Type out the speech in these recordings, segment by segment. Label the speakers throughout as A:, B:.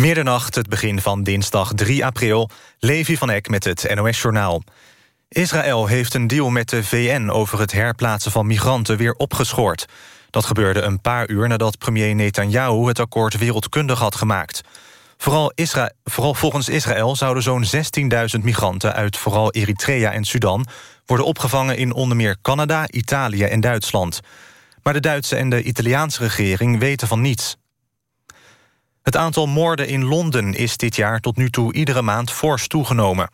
A: Middernacht, het begin van dinsdag 3 april. Levi van Eck met het NOS-journaal. Israël heeft een deal met de VN over het herplaatsen van migranten weer opgeschort. Dat gebeurde een paar uur nadat premier Netanyahu het akkoord wereldkundig had gemaakt. Vooral, Isra vooral volgens Israël zouden zo'n 16.000 migranten uit vooral Eritrea en Sudan worden opgevangen in onder meer Canada, Italië en Duitsland. Maar de Duitse en de Italiaanse regering weten van niets. Het aantal moorden in Londen is dit jaar tot nu toe iedere maand fors toegenomen.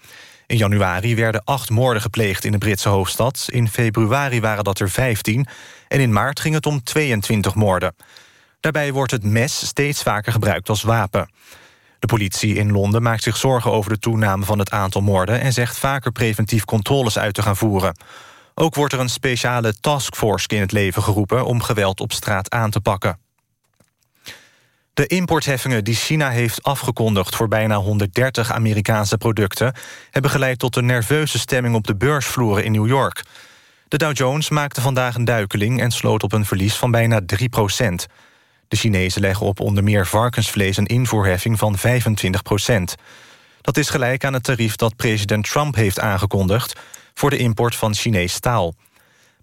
A: In januari werden acht moorden gepleegd in de Britse hoofdstad. In februari waren dat er 15 en in maart ging het om 22 moorden. Daarbij wordt het mes steeds vaker gebruikt als wapen. De politie in Londen maakt zich zorgen over de toename van het aantal moorden... en zegt vaker preventief controles uit te gaan voeren. Ook wordt er een speciale taskforce in het leven geroepen... om geweld op straat aan te pakken. De importheffingen die China heeft afgekondigd... voor bijna 130 Amerikaanse producten... hebben geleid tot een nerveuze stemming op de beursvloeren in New York. De Dow Jones maakte vandaag een duikeling... en sloot op een verlies van bijna 3 procent. De Chinezen leggen op onder meer varkensvlees... een invoerheffing van 25 procent. Dat is gelijk aan het tarief dat president Trump heeft aangekondigd... voor de import van Chinees staal.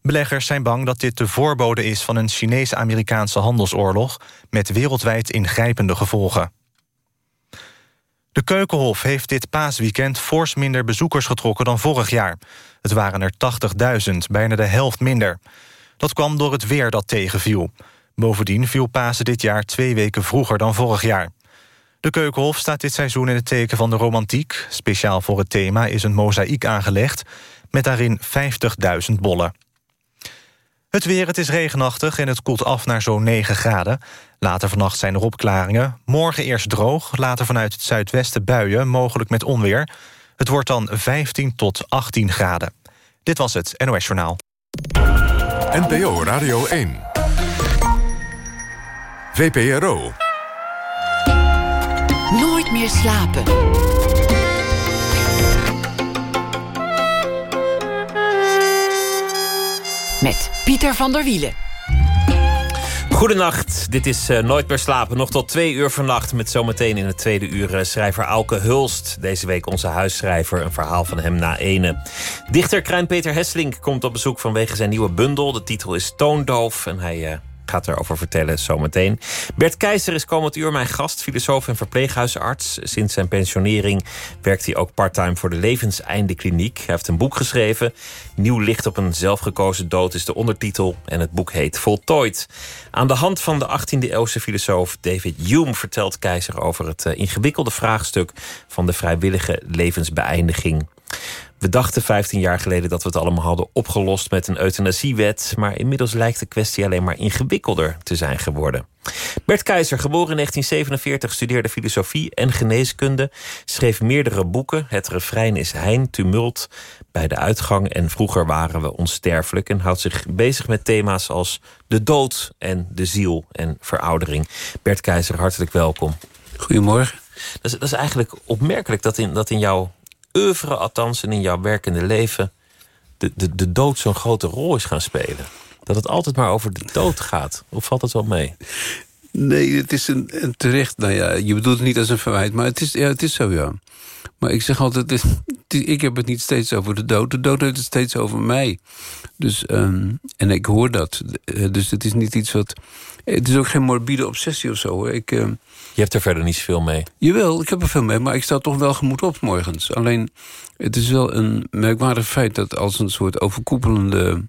A: Beleggers zijn bang dat dit de voorbode is van een Chinese-Amerikaanse handelsoorlog... met wereldwijd ingrijpende gevolgen. De Keukenhof heeft dit paasweekend fors minder bezoekers getrokken dan vorig jaar. Het waren er 80.000, bijna de helft minder. Dat kwam door het weer dat tegenviel. Bovendien viel Pasen dit jaar twee weken vroeger dan vorig jaar. De Keukenhof staat dit seizoen in het teken van de romantiek. Speciaal voor het thema is een mozaïek aangelegd... met daarin 50.000 bollen. Het weer, het is regenachtig en het koelt af naar zo'n 9 graden. Later vannacht zijn er opklaringen. Morgen eerst droog, later vanuit het zuidwesten buien, mogelijk met onweer. Het wordt dan 15 tot 18 graden. Dit was het NOS Journaal.
B: NPO Radio 1. VPRO.
C: Nooit meer slapen. Met Pieter van der Wielen.
D: Goedenacht, dit is uh, Nooit meer slapen. Nog tot twee uur vannacht met zometeen in het tweede uur uh, schrijver Auke Hulst. Deze week onze huisschrijver, een verhaal van hem na ene. Dichter Krijn Peter Hesselink komt op bezoek vanwege zijn nieuwe bundel. De titel is Toondoof en hij uh, gaat erover vertellen zometeen. Bert Keizer is komend uur mijn gast, filosoof en verpleeghuisarts. Sinds zijn pensionering werkt hij ook parttime voor de Levenseinde Kliniek. Hij heeft een boek geschreven. Nieuw licht op een zelfgekozen dood is de ondertitel. En het boek heet Voltooid. Aan de hand van de 18e-eeuwse filosoof David Hume vertelt Keizer over het eh, ingewikkelde vraagstuk van de vrijwillige levensbeëindiging. We dachten 15 jaar geleden dat we het allemaal hadden opgelost met een euthanasiewet. Maar inmiddels lijkt de kwestie alleen maar ingewikkelder te zijn geworden. Bert Keizer, geboren in 1947, studeerde filosofie en geneeskunde. Schreef meerdere boeken. Het refrein is Hein, tumult bij de uitgang. En vroeger waren we onsterfelijk. En houdt zich bezig met thema's als de dood en de ziel en veroudering. Bert Keizer, hartelijk welkom.
E: Goedemorgen.
D: Dat is, dat is eigenlijk opmerkelijk dat in, dat in jouw oeuvre althans in jouw werkende leven... de, de, de dood zo'n grote rol is gaan spelen. Dat het altijd maar over de dood gaat. Of valt het wel mee?
E: Nee, het is een, een terecht... Nou ja, je bedoelt het niet als een verwijt, maar het is, ja, het is zo, ja. Maar ik zeg altijd, het is, ik heb het niet steeds over de dood. De dood heeft het steeds over mij. Dus, um, en ik hoor dat. Eh, dus het is niet iets wat... Het is ook geen morbide obsessie of zo. Hoor. Ik, uh,
D: je hebt er verder niet zoveel mee.
E: Jawel, ik heb er veel mee, maar ik sta toch wel gemoed op morgens. Alleen, het is wel een merkwaardig feit dat als een soort overkoepelende,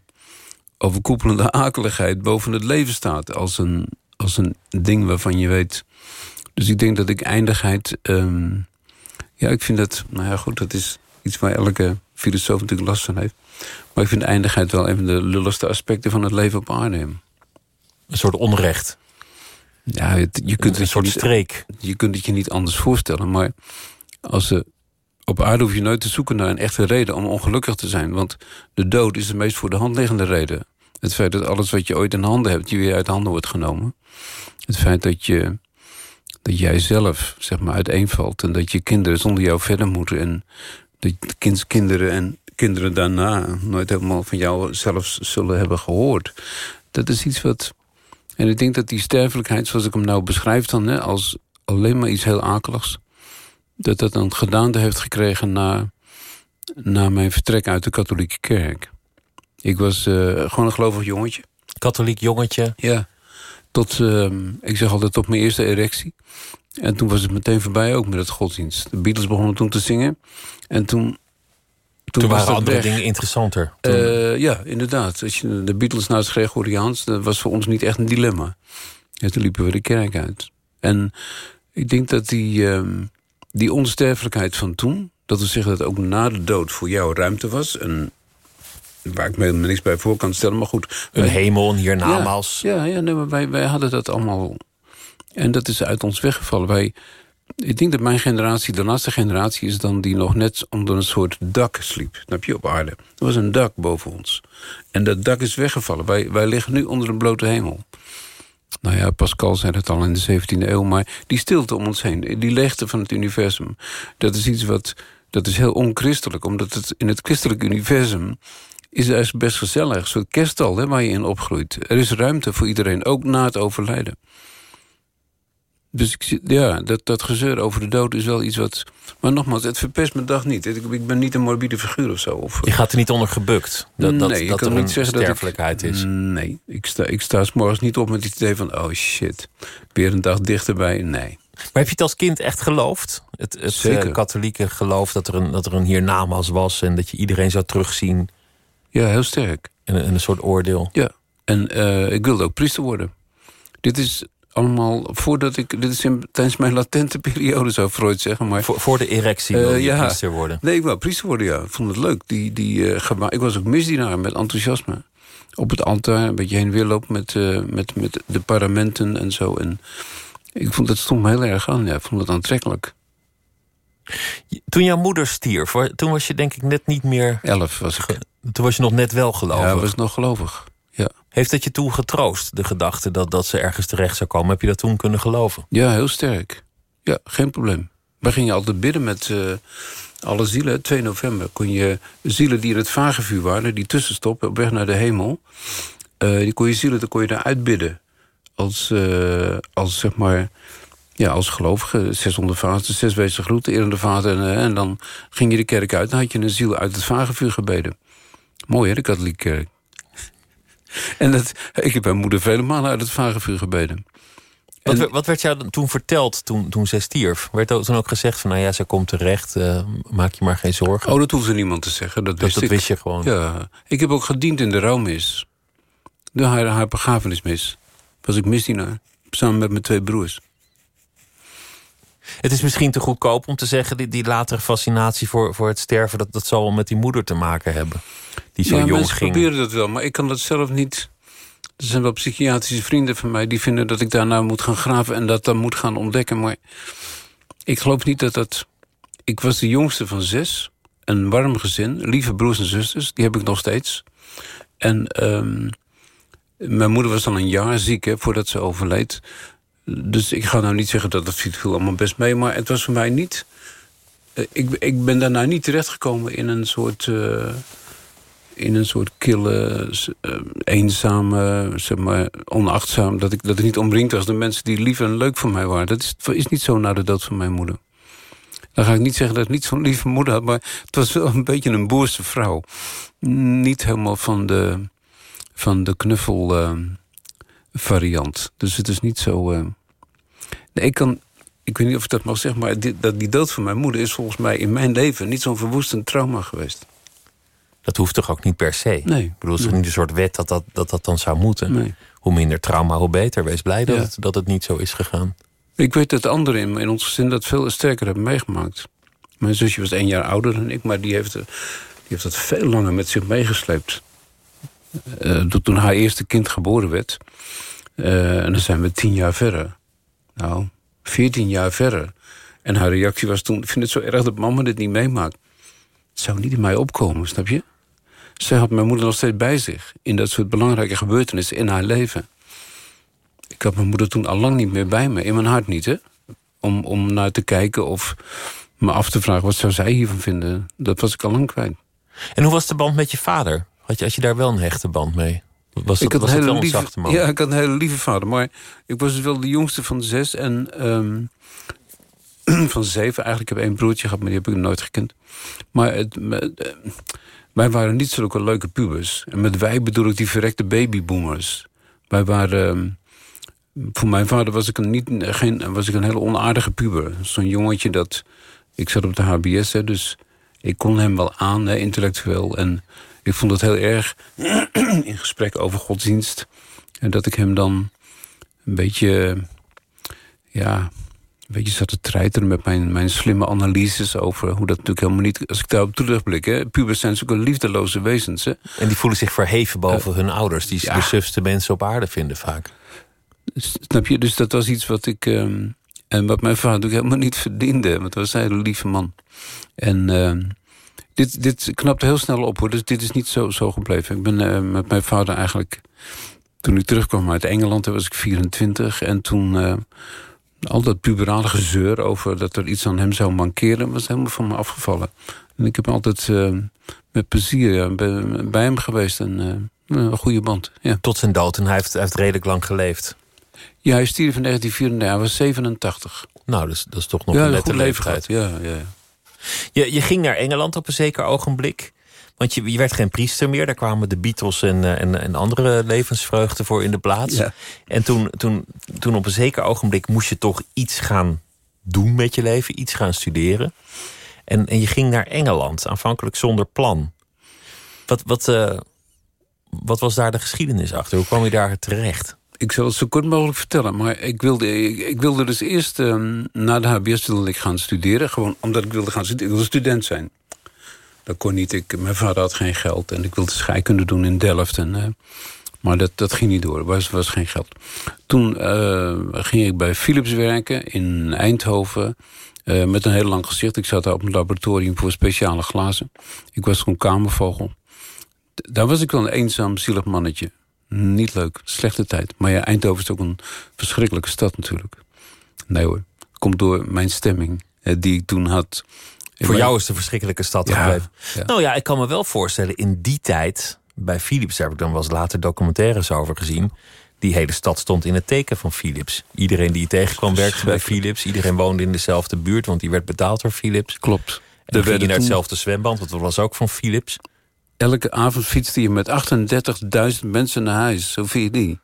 E: overkoepelende akeligheid boven het leven staat. Als een, als een ding waarvan je weet. Dus ik denk dat ik eindigheid. Um, ja, ik vind dat. Nou ja, goed, dat is iets waar elke filosoof natuurlijk last van heeft. Maar ik vind eindigheid wel een van de lulligste aspecten van het leven op aarde. Een
D: soort onrecht.
E: Ja, je kunt
D: een soort streek.
E: Je kunt het je niet anders voorstellen. Maar als op aarde hoef je nooit te zoeken naar een echte reden om ongelukkig te zijn. Want de dood is de meest voor de hand liggende reden. Het feit dat alles wat je ooit in handen hebt, je weer uit handen wordt genomen. Het feit dat, je, dat jij zelf zeg maar, uiteenvalt. En dat je kinderen zonder jou verder moeten. En dat kind, kinderen en kinderen daarna nooit helemaal van jou zelf zullen hebben gehoord. Dat is iets wat en ik denk dat die sterfelijkheid, zoals ik hem nou beschrijf dan... Hè, als, alleen maar iets heel akeligs. Dat dat een gedaante heeft gekregen na, na mijn vertrek uit de katholieke kerk. Ik was eh, gewoon een gelovig jongetje.
D: Katholiek jongetje.
E: Ja. Tot, ehm, ik zeg altijd, tot mijn eerste erectie. En toen was het meteen voorbij ook met het godsdienst. De Beatles begonnen toen te zingen. En toen...
D: Toen,
E: was
D: waren andere
E: weg.
D: dingen interessanter. Toen-
E: Eh, ja, inderdaad. Als je de Beatles naar het Gregoriaans... dat was voor ons niet echt een dilemma. Ja, toen liepen we de kerk uit. En ik denk dat die, ehm, die onsterfelijkheid van toen... dat wil zeggen dat ook na de dood voor jou ruimte was... En waar ik me niks bij voor kan stellen, maar goed...
D: een
E: wij-
D: hemel, hiernamaals.
E: ja, ja, nee, maar wij, wij hadden dat allemaal. En dat is uit ons weggevallen. Wij, ik denk dat mijn generatie de laatste generatie is dan die nog net onder een soort dak sliep. Snap je, op aarde. Er was een dak boven ons. En dat dak is weggevallen. Wij, wij liggen nu onder een blote hemel. Nou ja, Pascal zei het al in de 17e eeuw, maar die stilte om ons heen, die leegte van het universum, dat is iets wat, dat is heel onchristelijk, omdat het in het christelijk universum is het best gezellig. Een soort kerststal hè, waar je in opgroeit. Er is ruimte voor iedereen, ook na het overlijden. Dus ik, ja, dat, dat gezeur over de dood is wel iets wat... Maar nogmaals, het verpest mijn dag niet. Ik, ik ben niet een morbide figuur of zo. Of,
D: Je gaat er niet onder gebukt. Dat, dat,
E: nee, ik
D: dat
E: kan
D: er
E: niet zeggen dat ik-
D: sterfelijkheid is.
E: Nee, ik sta, ik sta 's morgens niet op met het idee van... oh shit, weer een dag dichterbij. Nee.
D: Maar heb je het als kind echt geloofd? Het, het
E: Zeker.
D: katholieke geloof dat er, een, dat er een hiernamaals was... en dat je iedereen zou terugzien
E: Ja, heel sterk.
D: en, een- en een soort oordeel.
E: Ja, en eh, ik wilde ook priester worden. Dit is allemaal voordat ik... Dit is in, tijdens mijn latente periode, zou Freud zeggen. Maar
D: Voor, voor de erectie
E: Eh,
D: wil je
E: ja.
D: priester worden.
E: Nee, ik wou priester worden, ja. Ik vond het leuk. Die, die, eh, ik was ook misdienaar met enthousiasme. Op het altaar, een beetje heen en weer lopen met, met, met de paramenten en zo. En ik vond dat stond me heel erg aan. Ja. Ik vond het aantrekkelijk.
D: Toen jouw moeder stierf, toen was je denk ik net niet meer...
E: Elf was ik.
D: Toen was je nog net wel gelovig.
E: Ja, was ik nog gelovig. Ja.
D: Heeft dat je toen getroost, de gedachte dat, dat ze ergens terecht zou komen? Heb je dat toen kunnen geloven?
E: ja, heel sterk. Ja, geen probleem. Wij gingen altijd bidden met eh, alle zielen. 2 november kon je zielen die in het vagevuur waren... die tussenstoppen op weg naar de hemel... eh, die kon je zielen, dan kon je daar uitbidden. Als, eh, als zeg maar... Ja, als gelovige, 600 vaten, zes wezen groeten, eerende vaten. En, eh, en dan ging je de kerk uit. Dan had je een ziel uit het vagevuur gebeden. Mooi hè, de katholieke kerk. En dat, ik heb mijn moeder vele malen uit het vagevuur gebeden.
D: Wat,
E: En-
D: wat werd jou toen verteld toen, toen zij stierf? Werd toen ook gezegd van, nou ja, zij komt terecht, eh, maak je maar geen zorgen.
E: Oh, dat hoefde niemand te zeggen. Dat,
D: dat
E: wist
D: dat
E: ik.
D: wist je gewoon.
E: Ja, ik heb ook gediend in de rouwmis. De haar, haar begrafenismis. Was ik misdienaar. Samen met mijn twee broers.
D: Het is misschien te goedkoop om te zeggen, die, die latere fascinatie voor, voor het sterven, dat, dat zal wel met die moeder te maken hebben. Die zo
E: ja,
D: jong
E: mensen
D: ging.
E: proberen dat wel, maar ik kan dat zelf niet. Er zijn wel psychiatrische vrienden van mij die vinden dat ik daarna moet gaan graven en dat dan moet gaan ontdekken. Maar ik geloof niet dat dat. Ik was de jongste van zes. Een warm gezin, lieve broers en zusters, die heb ik nog steeds. En ehm, mijn moeder was dan een jaar ziek hè, voordat ze overleed. Dus ik ga nou niet zeggen dat het viel allemaal best mee, maar het was voor mij niet. eh, Ik, ik ben daarna niet terechtgekomen in een soort. eh, in een soort kille, eh, eenzame, zeg maar, onachtzaam. Dat ik, dat niet omringd was door mensen die lief en leuk voor mij waren. Dat is, is niet zo na de dood van mijn moeder. Dan ga ik niet zeggen dat ik niet zo'n lieve moeder had... maar het was wel een beetje een boerse vrouw. Niet helemaal van de, van de knuffel variant. Dus het is niet zo... Nee, ik kan... Ik weet niet of ik dat mag zeggen, maar die, dat, die dood van mijn moeder... is volgens mij in mijn leven niet zo'n verwoestend trauma geweest.
D: Dat hoeft toch ook niet per se?
E: Nee.
D: Ik bedoel, het is toch niet een soort wet dat dat, dat, dat dan zou moeten?
E: Nee.
D: Hoe minder trauma, hoe beter. Wees blij dat,
E: Ja.
D: het, dat het niet zo is gegaan.
E: Ik weet dat anderen in, in ons gezin dat veel sterker hebben meegemaakt. Mijn zusje was één jaar ouder dan ik, maar die heeft, die heeft dat veel langer met zich meegesleept. Eh, toen haar eerste kind geboren werd. Eh, en dan zijn we tien jaar verder. Nou, veertien jaar verder. En haar reactie was toen... Ik vind het zo erg dat mama dit niet meemaakt. Het zou niet in mij opkomen, snap je? Zij had mijn moeder nog steeds bij zich. In dat soort belangrijke gebeurtenissen in haar leven. Ik had mijn moeder toen al lang niet meer bij me. In mijn hart niet, hè? Om, om naar te kijken of me af te vragen... wat zou zij hiervan vinden? Dat was ik al lang kwijt.
D: En hoe was de band met je vader? Had je, had je daar wel een hechte band mee? Was
E: ik had
D: was
E: een hele lieve,
D: zachte man?
E: Ja, ik had een hele lieve vader. Maar ik was dus wel de jongste van zes. En ehm, van zeven. Eigenlijk ik heb één broertje gehad, maar die heb ik nooit gekend. Maar het, eh, wij waren niet zulke leuke pubers. En met wij bedoel ik die verrekte babyboomers. Wij waren... ehm, voor mijn vader was ik een, niet, geen, was ik een hele onaardige puber. Zo'n jongetje dat... Ik zat op de HBS, hè, dus ik kon hem wel aan, hè, intellectueel. En ik vond het heel erg in gesprek over godsdienst. En dat ik hem dan een beetje... Ja, een beetje zat te treiteren met mijn, mijn slimme analyses over hoe dat natuurlijk helemaal niet... Als ik daarop terugblik, hè, pubers zijn zulke liefdeloze wezens, hè.
D: En die voelen zich verheven boven hun ouders. Die
E: ja.
D: de sufste mensen op aarde vinden vaak.
E: Snap je? Dus dat was iets wat ik... ehm, en wat mijn vader ook helemaal niet verdiende. Want hij was een hele lieve man. En ehm, dit, dit knapte heel snel op, hoor. Dus dit is niet zo, zo gebleven. Ik ben eh, met mijn vader eigenlijk... Toen ik terugkwam uit Engeland, toen was ik 24. En toen... eh, al dat puberale gezeur over dat er iets aan hem zou mankeren... was helemaal van me afgevallen. En ik heb altijd eh, met plezier ja, bij, bij hem geweest. En een goede band, ja.
D: Tot zijn dood. En hij heeft, hij heeft redelijk lang geleefd.
E: Ja, hij stierf in 1934, hij was 87.
D: Nou, dus, dat is toch nog
E: ja,
D: een nette leeftijd.
E: gehad. Ja, ja.
D: Je, je ging naar Engeland op een zeker ogenblik. Want je, je werd geen priester meer. Daar kwamen de Beatles en, eh, en, en andere levensvreugden voor in de plaats.
E: Ja.
D: En toen, toen, toen op een zeker ogenblik moest je toch iets gaan doen met je leven. Iets gaan studeren. En, en je ging naar Engeland, aanvankelijk zonder plan. Wat, wat, eh, wat was daar de geschiedenis achter? Hoe kwam je daar terecht?
E: Ik zal het zo kort mogelijk vertellen. Maar ik wilde, ik, wilde dus eerst ehm, na de HBS ik gaan studeren. Gewoon omdat ik wilde gaan studeren. Ik wilde student zijn. Dat kon niet. Ik, mijn vader had geen geld. En ik wilde scheikunde doen in Delft. En, eh, maar dat, dat ging niet door. Er was, was geen geld. Toen eh, ging ik bij Philips werken in Eindhoven. eh, met een heel lang gezicht. Ik zat daar op een laboratorium voor speciale glazen. Ik was gewoon kamervogel. Daar was ik wel een eenzaam, zielig mannetje. Niet leuk. Slechte tijd. Maar ja, Eindhoven is ook een verschrikkelijke stad natuurlijk. Nee hoor. Komt door mijn stemming eh, die ik toen had.
D: Voor jou is het een verschrikkelijke stad
E: Ja,
D: gebleven.
E: ja.
D: Nou ja, ik kan me wel voorstellen, in die tijd, bij Philips, daar heb ik dan wel eens later documentaires over gezien. Die hele stad stond in het teken van Philips. Iedereen die je tegenkwam werkte bij Philips. Iedereen woonde in dezelfde buurt, want die werd betaald door Philips.
E: Klopt.
D: En dan ging je
E: werden
D: naar hetzelfde zwembad, want dat was ook van Philips.
E: Elke avond fietste je met 38.000 mensen naar huis. Zo vind je die.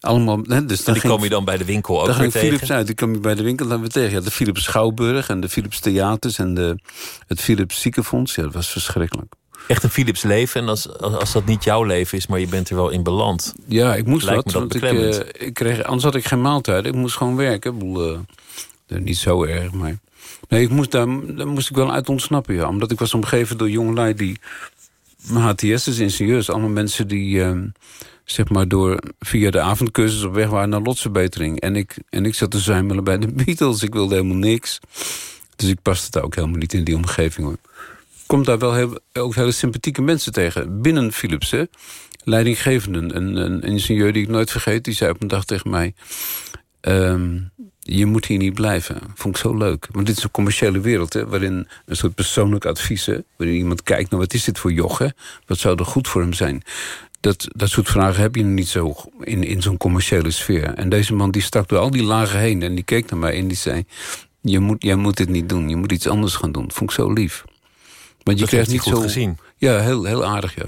E: Allemaal, hè, dus
D: En die
E: ging,
D: kwam je dan bij de winkel ook weer
E: ging Philips uit. Die kwam je bij de winkel dan weer tegen. Ja, de Philips Schouwburg en de Philips Theaters... en de, het Philips Ziekenfonds. Ja, dat was verschrikkelijk.
D: Echt een Philips leven. En als, als, dat niet jouw leven is, maar je bent er wel in beland.
E: Ja, ik moest
D: Lijkt
E: wat.
D: me dat
E: Want ik, eh, ik kreeg, anders had ik geen maaltijd. Ik moest gewoon werken. Ik bedoel, eh, niet zo erg, maar... Nee, ik moest daar, daar moest ik wel uit ontsnappen, ja. Omdat ik was omgeven door jongelui die... HTS is ingenieurs. Allemaal mensen die, eh, zeg maar, door, via de avondcursus op weg waren naar lotsverbetering. En ik, en ik zat te zuimelen bij de Beatles. Ik wilde helemaal niks. Dus ik paste daar ook helemaal niet in die omgeving, hoor. Komt daar wel ook hele sympathieke mensen tegen. Binnen Philips, hè. Leidinggevenden. Een, een ingenieur die ik nooit vergeet, die zei op een dag tegen mij... ehm, je moet hier niet blijven. Vond ik zo leuk. Want dit is een commerciële wereld, hè, waarin een soort persoonlijk advies... Hè, waarin iemand kijkt naar wat is dit voor jochen? Wat zou er goed voor hem zijn? Dat, dat soort vragen heb je niet zo in, in zo'n commerciële sfeer. En deze man die stak door al die lagen heen en die keek naar mij en die zei... Je moet, jij moet dit niet doen, je moet iets anders gaan doen. Vond ik zo lief. Want je
D: Dat
E: krijgt niet
D: goed
E: zo...
D: gezien.
E: Ja, heel, heel aardig, ja.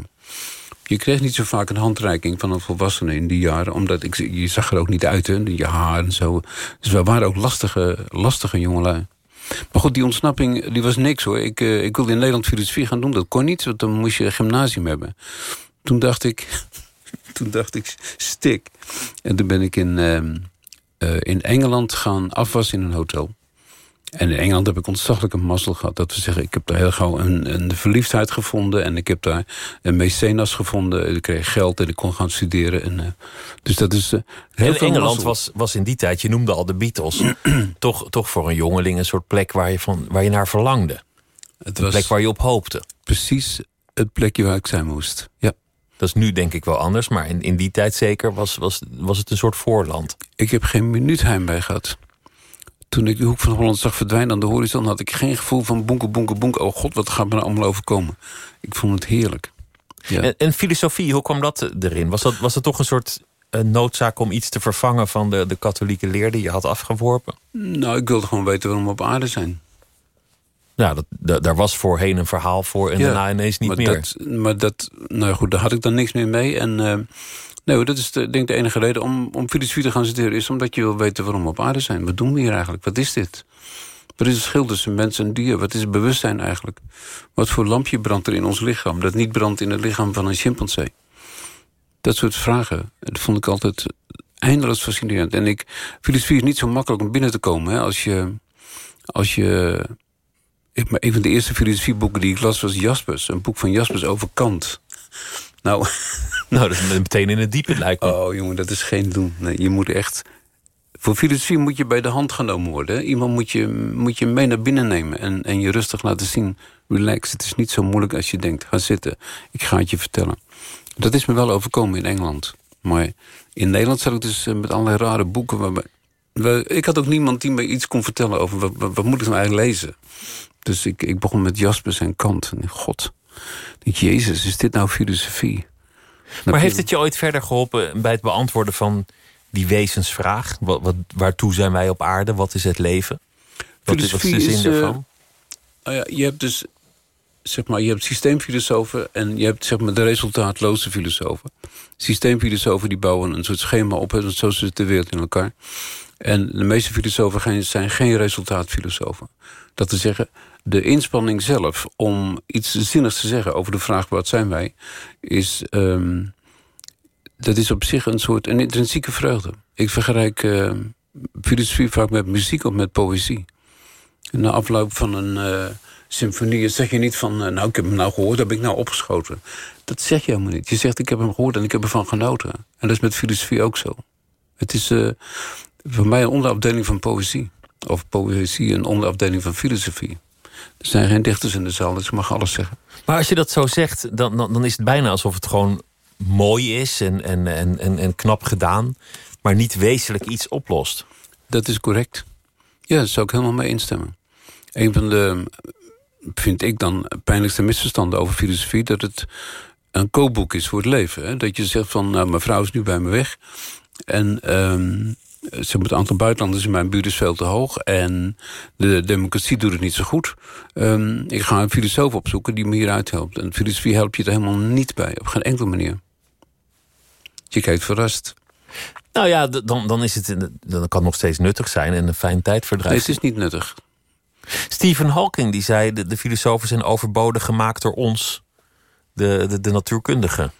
E: Je kreeg niet zo vaak een handreiking van een volwassene in die jaren. Omdat ik, je zag er ook niet uit, hè. Je haar en zo. Dus we waren ook lastige, lastige jongelui. Maar goed, die ontsnapping die was niks hoor. Ik, eh, ik wilde in Nederland filosofie gaan doen. Dat kon niet, want dan moest je een gymnasium hebben. Toen dacht ik... toen dacht ik, stik. En toen ben ik in, ehm, eh, in Engeland gaan afwassen in een hotel. En in Engeland heb ik ontzaglijke mazzel gehad. Dat we zeggen, ik heb daar heel gauw een, een verliefdheid gevonden. En ik heb daar een mecenas gevonden. Ik kreeg geld en ik kon gaan studeren. En, eh, dus dat is eh, heel
D: En
E: veel
D: Engeland
E: mazzel.
D: was, was in die tijd, je noemde al de Beatles... toch, toch voor een jongeling een soort plek waar je, van, waar je naar verlangde.
E: Het
D: Een
E: was
D: plek waar je op hoopte.
E: precies het plekje waar ik zijn moest. Ja.
D: Dat is nu denk ik wel anders, maar in, in die tijd zeker was, was, was het een soort voorland.
E: Ik heb geen minuut heimwee gehad. Toen ik de hoek van Holland zag verdwijnen aan de horizon... had ik geen gevoel van bonken, bonken, bonken. Oh god, wat gaat me nou allemaal overkomen? Ik vond het heerlijk. Ja.
D: En, en filosofie, hoe kwam dat erin? Was dat, was dat toch een soort uh, noodzaak om iets te vervangen van de, de katholieke leer die je had afgeworpen?
E: Nou, ik wilde gewoon weten waarom we op aarde zijn.
D: Ja, dat, dat, daar was voorheen een verhaal voor en
E: Ja,
D: daarna ineens niet
E: maar
D: meer.
E: Dat, maar dat, nou goed, daar had ik dan niks meer mee. En eh, nee, dat is de, denk ik de enige reden om, om filosofie te gaan studeren... is omdat je wil weten waarom we op aarde zijn. Wat doen we hier eigenlijk? Wat is dit? Wat is het verschil tussen mens en dier? Wat is het bewustzijn eigenlijk? Wat voor lampje brandt er in ons lichaam... dat niet brandt in het lichaam van een chimpansee? Dat soort vragen, dat vond ik altijd eindeloos fascinerend. En ik, filosofie is niet zo makkelijk om binnen te komen. Hè? Als je... Als je maar een van de eerste filosofieboeken die ik las was Jaspers. Een boek van Jaspers over Kant. Nou,
D: Nou, dat is meteen in het diepe lijkt me.
E: oh jongen, dat is geen doen. Nee, je moet echt... Voor filosofie moet je bij de hand genomen worden. Iemand moet je, moet je mee naar binnen nemen. En, en je rustig laten zien. Relax, het is niet zo moeilijk als je denkt. Ga zitten, ik ga het je vertellen. Dat is me wel overkomen in Engeland. Maar in Nederland zat ik dus eh, met allerlei rare boeken. Waarbij, ik had ook niemand die me iets kon vertellen over... wat, wat, wat moet ik nou eigenlijk lezen? Dus ik, ik begon met Jaspers en Kant. En god, denk, jezus, is dit nou filosofie?
D: Maar heeft het je ooit verder geholpen bij het beantwoorden van die wezensvraag? Wat, wat, waartoe zijn wij op aarde? Wat is het leven? Wat is, wat is de zin
E: is, eh,
D: ervan?
E: Ja, je hebt dus zeg maar, je hebt systeemfilosofen en je hebt zeg maar, de resultaatloze filosofen. Systeemfilosofen die bouwen een soort schema op, want zo zit de wereld in elkaar. En de meeste filosofen zijn geen resultaatfilosofen. Dat te zeggen, de inspanning zelf om iets zinnigs te zeggen over de vraag wat zijn wij, is, ehm, dat is op zich een soort een intrinsieke vreugde. Ik vergelijk eh, filosofie vaak met muziek of met poëzie. Na afloop van een eh, symfonie zeg je niet van... eh, nou, ik heb hem nou gehoord, ben ik nou opgeschoten. Dat zeg je helemaal niet. Je zegt, ik heb hem gehoord en ik heb ervan genoten. En dat is met filosofie ook zo. Het is voor mij een onderafdeling van poëzie. Of poëzie een onderafdeling van filosofie. Er zijn geen dichters in de zaal, dus ik mag alles zeggen.
D: Maar als je dat zo zegt, dan, dan, dan is het bijna alsof het gewoon mooi is en, en, en, en, en knap gedaan, maar niet wezenlijk iets oplost.
E: Dat is correct. Ja, daar zou ik helemaal mee instemmen. Een van de, vind ik dan, pijnlijkste misverstanden over filosofie... dat het een kookboek is voor het leven. Hè? Dat je zegt van, nou, mijn vrouw is nu bij me weg... en ehm, ze het aantal buitenlanders in mijn buurt is veel te hoog... en de democratie doet het niet zo goed. Ehm, ik ga een filosoof opzoeken die me hieruit helpt. En filosofie helpt je er helemaal niet bij, op geen enkele manier. Je kijkt verrast.
D: Nou ja, dan, dan, is het, dan kan het nog steeds nuttig zijn en een fijn tijdverdrijf.
E: Nee, het is niet nuttig.
D: Stephen Hawking die zei: de, de filosofen zijn overbodig gemaakt door ons, de, de, de natuurkundigen.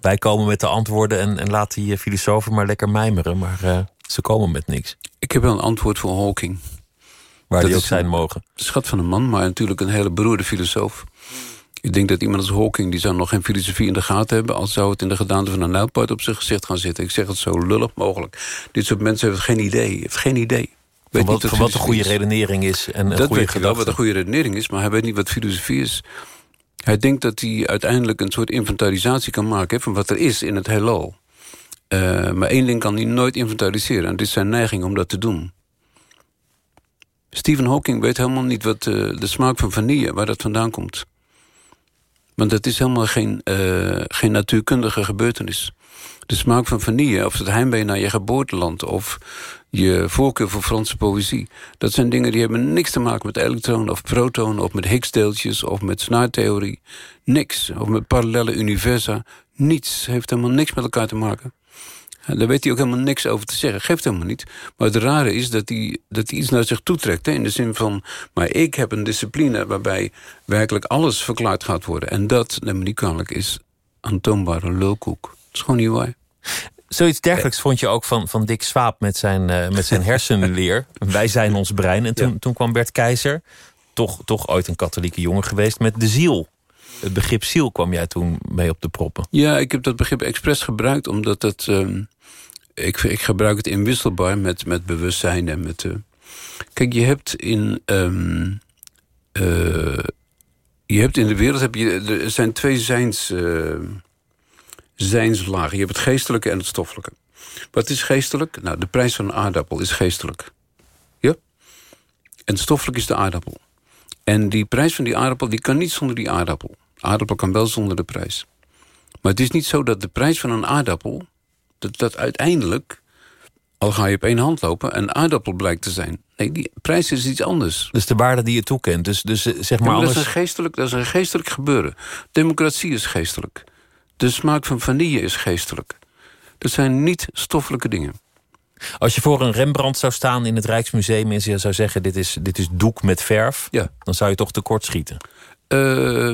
D: Wij komen met de antwoorden en, en laten die eh, filosofen maar lekker mijmeren, maar eh, ze komen met niks.
E: Ik heb wel een antwoord voor Hawking.
D: Waar
E: Dat
D: die ook zijn
E: een-
D: mogen.
E: schat van een man, maar natuurlijk een hele beroerde filosoof. Ik denk dat iemand als Hawking, die zou nog geen filosofie in de gaten hebben... als zou het in de gedaante van een nijlpaard op zijn gezicht gaan zitten. Ik zeg het zo lullig mogelijk. Dit soort mensen hebben geen idee. Heeft geen idee.
D: Van
E: Weet
D: wat,
E: niet
D: van wat een goede redenering is en een
E: Dat
D: goede
E: weet je wel, wat een goede redenering is... maar hij weet niet wat filosofie is. Hij denkt dat hij uiteindelijk een soort inventarisatie kan maken... hè, van wat er is in het heelal. Eh, maar één ding kan hij nooit inventariseren. En dit is zijn neiging om dat te doen. Stephen Hawking weet helemaal niet wat eh, de smaak van vanille... waar dat vandaan komt. Want dat is helemaal geen, eh, geen natuurkundige gebeurtenis. De smaak van vanille, of het heimwee naar je geboorteland... of je voorkeur voor Franse poëzie... dat zijn dingen die hebben niks te maken met elektronen of protonen... of met Higgs-deeltjes of met snaartheorie. Niks. Of met parallele universa. Niets. Heeft helemaal niks met elkaar te maken. En daar weet hij ook helemaal niks over te zeggen. Geeft helemaal niet. Maar het rare is dat hij, dat hij iets naar zich toe trekt. Hè? In de zin van, maar ik heb een discipline... waarbij werkelijk alles verklaard gaat worden. En dat, neem me niet kwalijk, is aantoonbare lulkoek. Dat is gewoon niet waar.
D: Zoiets dergelijks vond je ook van, van Dick Swaap met zijn, eh, met zijn hersenleer. Wij zijn ons brein. En toen, toen kwam Bert Keizer, toch, toch ooit een katholieke jongen geweest, met de ziel. Het begrip ziel kwam jij toen mee op de proppen.
E: Ja, ik heb dat begrip expres gebruikt, omdat dat... ehm, ik, ik gebruik het inwisselbaar met, met bewustzijn en met... eh, kijk, je hebt in... ehm, eh, je hebt in de wereld heb je, er zijn twee zijns, eh, zijnslagen. Je hebt het geestelijke en het stoffelijke. Wat is geestelijk? Nou, de prijs van een aardappel is geestelijk. Ja? En stoffelijk is de aardappel. En die prijs van die aardappel die kan niet zonder die aardappel. Aardappel kan wel zonder de prijs. Maar het is niet zo dat de prijs van een aardappel... dat, dat uiteindelijk, al ga je op één hand lopen... een aardappel blijkt te zijn. Nee, die prijs is iets anders.
D: Dus de waarde die je toekent. Dus, dus eh, zeg maar,
E: Ja, maar dat,
D: anders...
E: is een geestelijk, dat is een geestelijk gebeuren. Democratie is geestelijk. De smaak van vanille is geestelijk. Dat zijn niet stoffelijke dingen.
D: Als je voor een Rembrandt zou staan in het Rijksmuseum... en je zou zeggen, dit is, dit is doek met verf...
E: Ja.
D: dan zou je toch tekort schieten.
E: Eh,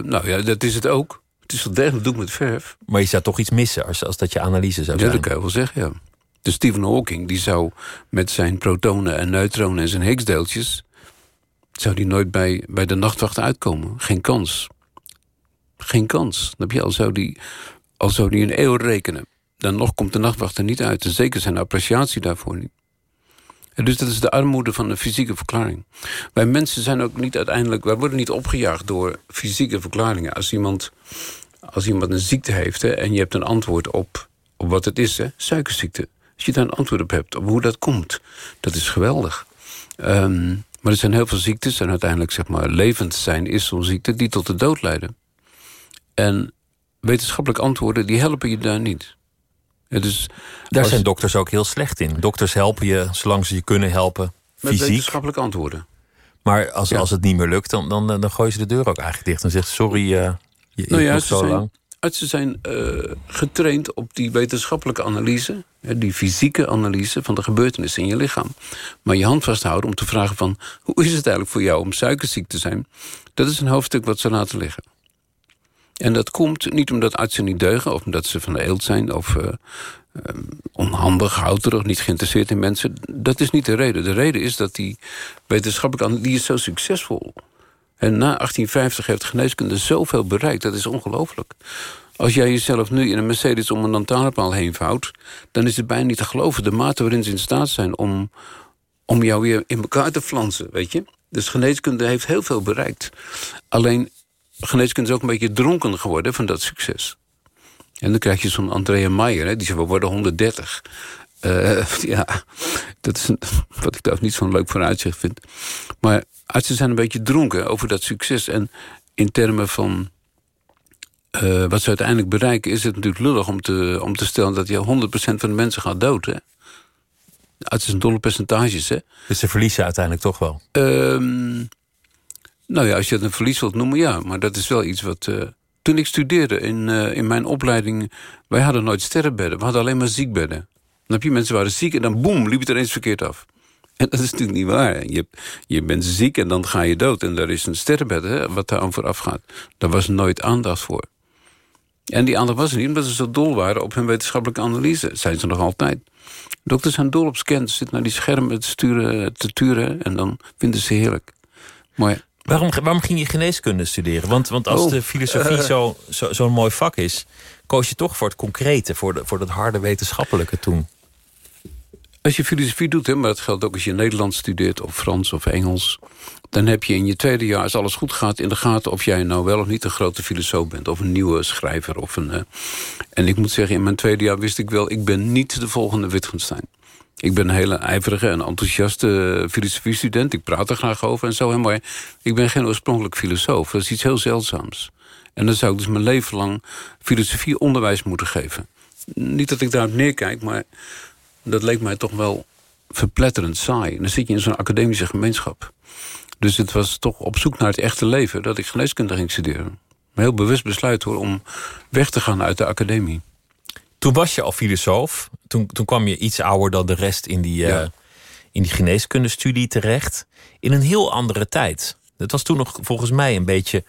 E: nou ja, dat is het ook. Het is wel degelijk doek met verf.
D: Maar je zou toch iets missen als, als dat je analyse zou
E: Ja,
D: zijn.
E: dat kan je wel zeggen, ja. De Stephen Hawking die zou met zijn protonen en neutronen en zijn Higgsdeeltjes... zou die nooit bij, bij de nachtwacht uitkomen. Geen kans. Geen kans. Snap je? Al zou die, al zou die een eeuw rekenen... dan nog komt de nachtwacht er niet uit. En zeker zijn appreciatie daarvoor niet. Dus dat is de armoede van de fysieke verklaring. Wij mensen zijn ook niet uiteindelijk... wij worden niet opgejaagd door fysieke verklaringen. Als iemand, als iemand een ziekte heeft hè, en je hebt een antwoord op, op wat het is... Hè, suikerziekte. Als je daar een antwoord op hebt, op hoe dat komt... dat is geweldig. Ehm, maar er zijn heel veel ziektes... en uiteindelijk zeg maar levend zijn is zo'n ziekte... die tot de dood leiden. En wetenschappelijke antwoorden, die helpen je daar niet. Ja, dus
D: Daar
E: als-
D: zijn dokters ook heel slecht in. Dokters helpen je zolang ze je kunnen helpen,
E: met
D: fysiek.
E: wetenschappelijke antwoorden.
D: Maar als,
E: Ja.
D: als het niet meer lukt, dan, dan, dan gooien ze de deur ook eigenlijk dicht. En zegt sorry, eh je, je
E: Nou ja,
D: moet
E: ze
D: zo
E: zijn,
D: lang.
E: artsen zijn eh, getraind op die wetenschappelijke analyse... hè, die fysieke analyse van de gebeurtenissen in je lichaam. Maar je hand vasthouden om te vragen van... hoe is het eigenlijk voor jou om suikerziek te zijn? Dat is een hoofdstuk wat ze laten liggen. En dat komt niet omdat artsen niet deugen... of omdat ze van de eelt zijn of eh, eh, onhandig, houterig... niet geïnteresseerd in mensen. Dat is niet de reden. De reden is dat die wetenschappelijke die zo succesvol en na 1850 heeft geneeskunde zoveel bereikt. Dat is ongelooflijk. Als jij jezelf nu in een Mercedes om een lantaarnpaal heen vouwt... dan is het bijna niet te geloven. De mate waarin ze in staat zijn om, om jou weer in elkaar te flansen, weet je. Dus geneeskunde heeft heel veel bereikt. Alleen, geneeskunde is ook een beetje dronken geworden van dat succes. En dan krijg je zo'n Andrea Meijer, hè, die zegt, we worden 130. Eh, ja, dat is een- wat ik daar niet zo'n leuk vooruitzicht vind. Maar artsen zijn een beetje dronken over dat succes. En in termen van eh, wat ze uiteindelijk bereiken... is het natuurlijk lullig om te, om te stellen... dat je 100% van de mensen gaat dood. Hè? Artsen zijn dolle percentages, hè?
D: Dus ze verliezen uiteindelijk toch wel.
E: Ehm, nou ja, als je het een verlies wilt noemen, ja. Maar dat is wel iets wat... eh, toen ik studeerde in, eh, in mijn opleiding... wij hadden nooit sterrenbedden, we hadden alleen maar ziekbedden. Dan heb je mensen waren ziek en dan boem, liep het er eens verkeerd af. En dat is natuurlijk niet waar. Je, je bent ziek en dan ga je dood. En daar is een sterrenbed hè, wat daar aan vooraf gaat. Daar was nooit aandacht voor. En die aandacht was er niet, omdat ze zo dol waren op hun wetenschappelijke analyse. Zijn ze nog altijd. Dokters zijn dol op scans, zitten naar die schermen te, sturen, te turen... en dan vinden ze heerlijk. Maar
D: Waarom, waarom ging je geneeskunde studeren? Want, want als
E: Oh,
D: de filosofie zo, zo, zo'n mooi vak is... koos je toch voor het concrete, voor, de, voor dat harde wetenschappelijke toen.
E: Als je filosofie doet, hè, maar dat geldt ook als je Nederlands studeert... of Frans of Engels... dan heb je in je tweede jaar, als alles goed gaat... in de gaten of jij nou wel of niet een grote filosoof bent... of een nieuwe schrijver. Of een, eh, En ik moet zeggen, in mijn tweede jaar wist ik wel... ik ben niet de volgende Wittgenstein. Ik ben een hele ijverige en enthousiaste eh, filosofiestudent. Ik praat er graag over en zo. Maar ik ben geen oorspronkelijk filosoof. Dat is iets heel zeldzaams. En dan zou ik dus mijn leven lang filosofie onderwijs moeten geven. Niet dat ik daarop neerkijk, maar dat leek mij toch wel verpletterend saai. En dan zit je in zo'n academische gemeenschap. Dus het was toch op zoek naar het echte leven... dat ik geneeskunde ging studeren. Een heel bewust besluit hoor, om weg te gaan uit de academie.
D: Toen was je al filosoof. Toen, toen kwam je iets ouder dan de rest in die, eh,
E: Ja.
D: in die geneeskundestudie terecht. In een heel andere tijd. Het was toen nog volgens mij een beetje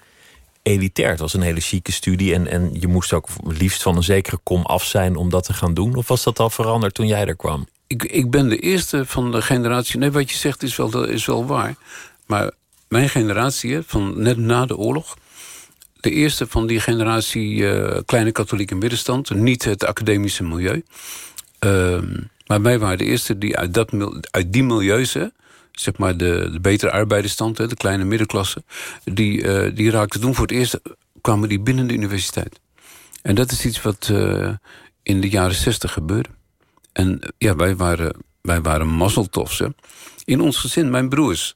D: elitair. Het was een hele chique studie. En, en je moest ook liefst van een zekere kom af zijn om dat te gaan doen. Of was dat al veranderd toen jij er kwam?
E: Ik, ik ben de eerste van de generatie... Nee, wat je zegt is wel, dat is wel waar. Maar mijn generatie, van net na de oorlog... de eerste van die generatie eh, kleine katholieke middenstand... niet het academische milieu... Ehm, maar wij waren de eerste die uit, dat, uit die milieus... zeg maar de, de betere arbeidersstand, de kleine middenklasse... die, eh, die raakten toen voor het eerst... kwamen die binnen de universiteit. En dat is iets wat eh, in de jaren zestig gebeurde. En ja, wij waren, wij waren mazzeltofs. In ons gezin, mijn broers,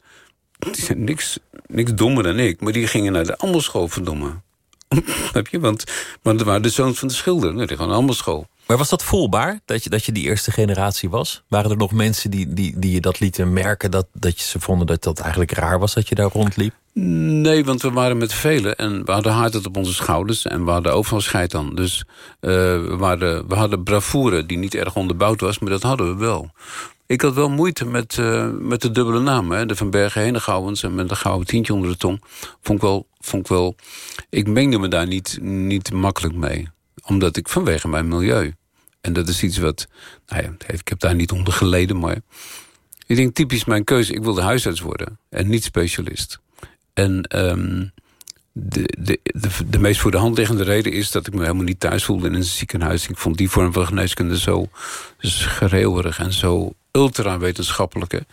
E: die zijn niks, niks dommer dan ik... maar die gingen naar de Amelschool, verdomme. Heb je? Want, want er waren de zoons van de schilder. Nee, die gaan allemaal school.
D: Maar was dat voelbaar, dat je, dat je die eerste generatie was? Waren er nog mensen die, die, die je dat lieten merken... Dat, dat je ze vonden dat dat eigenlijk raar was dat je daar rondliep?
E: Nee, want we waren met velen en we hadden hardheid op onze schouders... en we hadden overal scheid aan. Dus uh, we, waren, we hadden bravoure die niet erg onderbouwd was... maar dat hadden we wel. Ik had wel moeite met, uh, met de dubbele namen. Hè? De Van Bergen Henegouwens en met een gouden tientje onder de tong. Vond ik wel... Vond ik, wel ik mengde me daar niet, niet makkelijk mee. Omdat ik vanwege mijn milieu... En dat is iets wat... Nou ja, ik heb daar niet onder geleden, maar... Ik denk typisch mijn keuze. Ik wilde huisarts worden en niet specialist. En um, de, de, de, de, meest voor de hand liggende reden is... dat ik me helemaal niet thuis voelde in een ziekenhuis. Ik vond die vorm van geneeskunde zo schreeuwerig en zo ultra-wetenschappelijke.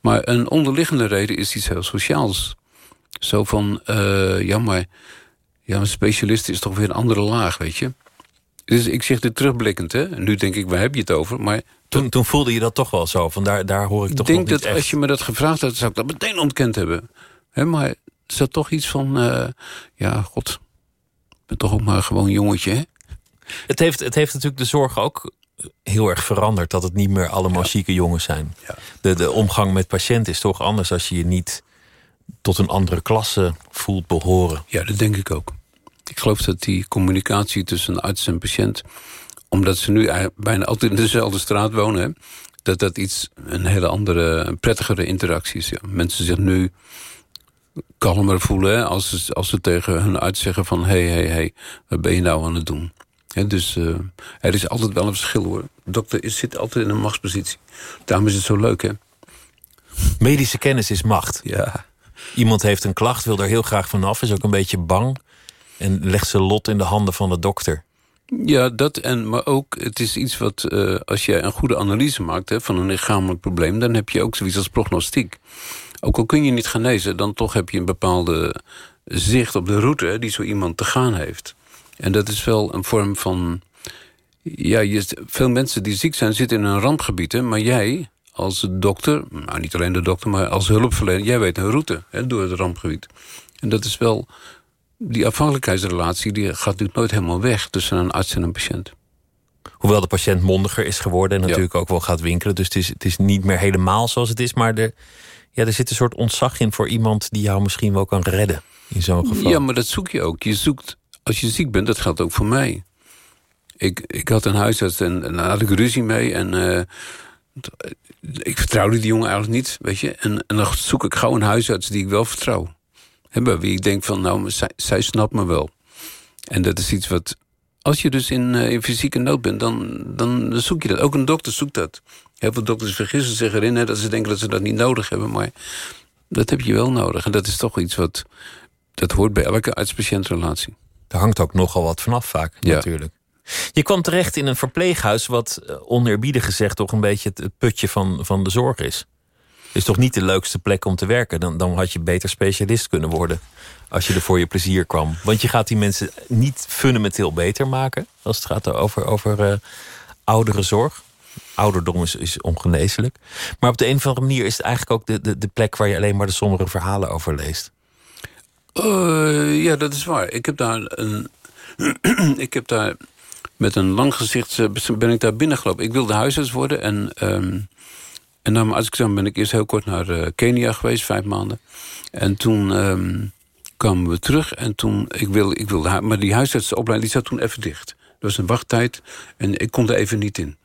E: Maar een onderliggende reden is iets heel sociaals. Zo van, uh, ja, maar ja, een specialist is toch weer een andere laag, weet je. Dus ik zeg dit terugblikkend, hè. Nu denk ik, waar heb je het over? Maar
D: toen, toen voelde je dat toch wel zo? Van daar, daar hoor ik toch
E: Ik denk
D: dat
E: echt. als je me dat gevraagd had... zou ik dat meteen ontkend hebben. He, maar er zat toch iets van... Uh, ja, god, ik ben toch ook maar gewoon jongetje, hè?
D: Het heeft, het heeft natuurlijk de zorg ook heel erg veranderd. Dat het niet meer allemaal ja. zieke jongens zijn.
E: Ja.
D: De, de omgang met patiënten is toch anders... als je je niet tot een andere klasse voelt behoren.
E: Ja, dat denk ik ook. Ik geloof dat die communicatie tussen arts en patiënt... omdat ze nu bijna altijd in dezelfde straat wonen... Hè, dat dat iets, een hele andere, een prettigere interactie is. Ja. Mensen zich nu kalmer voelen hè, als, ze, als ze tegen hun arts zeggen van... hé, hé, hé, wat ben je nou aan het doen? He, dus uh, er is altijd wel een verschil hoor. De dokter is, zit altijd in een machtspositie. Daarom is het zo leuk hè.
D: Medische kennis is macht.
E: Ja.
D: Iemand heeft een klacht, wil er heel graag vanaf, is ook een beetje bang en legt zijn lot in de handen van de dokter.
E: Ja, dat en maar ook, het is iets wat, uh, als je een goede analyse maakt hè, van een lichamelijk probleem, dan heb je ook zoiets als prognostiek. Ook al kun je niet genezen, dan toch heb je een bepaalde zicht op de route die zo iemand te gaan heeft. En dat is wel een vorm van. Ja, je, veel mensen die ziek zijn zitten in een rampgebied, hè, maar jij als dokter, nou niet alleen de dokter, maar als hulpverlener, jij weet een route hè, door het rampgebied. En dat is wel die afhankelijkheidsrelatie die gaat natuurlijk nooit helemaal weg tussen een arts en een patiënt.
D: Hoewel de patiënt mondiger is geworden en natuurlijk ook wel gaat winkelen. Dus het is, het is niet meer helemaal zoals het is. Maar er, ja, er zit een soort ontzag in voor iemand die jou misschien wel kan redden. In zo'n geval.
E: Ja, maar dat zoek je ook. Je zoekt, als je ziek bent, dat geldt ook voor mij. Ik, ik had een huisarts en, daar had ik ruzie mee. En uh, ik vertrouwde die jongen eigenlijk niet, weet je. En, en dan zoek ik gauw een huisarts die ik wel vertrouw. En bij wie ik denk van, nou, zij, zij snapt me wel. En dat is iets wat... Als je dus in, uh, in fysieke nood bent, dan, dan zoek je dat. Ook een dokter zoekt dat. Heel veel dokters vergissen zich erin... Hè, dat ze denken dat ze dat niet nodig hebben. Maar dat heb je wel nodig. En dat is toch iets wat... Dat hoort bij elke arts-patiëntrelatie.
D: Daar hangt ook nogal wat vanaf vaak,
E: ja.
D: natuurlijk. Je kwam terecht in een verpleeghuis... wat eh, oneerbiedig gezegd toch een beetje het putje van, van de zorg is is toch niet de leukste plek om te werken. Dan, dan had je beter specialist kunnen worden. Als je er voor je plezier kwam. Want je gaat die mensen niet fundamenteel beter maken. Als het gaat over, over uh, oudere zorg. Ouderdom is, is ongeneeslijk. Maar op de een of andere manier is het eigenlijk ook de, de, de plek waar je alleen maar de sombere verhalen over leest.
E: Uh, ja, dat is waar. Ik heb daar een. ik heb daar met een lang gezicht eh, ben ik daar binnengelopen. Ik wilde huisarts worden en um, en na mijn artsexamen ben ik eerst heel kort naar uh, Kenia geweest, vijf maanden. En toen um, kwamen we terug en toen, ik wilde, ik wilde, maar die huisartsenopleiding die zat toen even dicht. Was een wachttijd en ik kon er even niet in.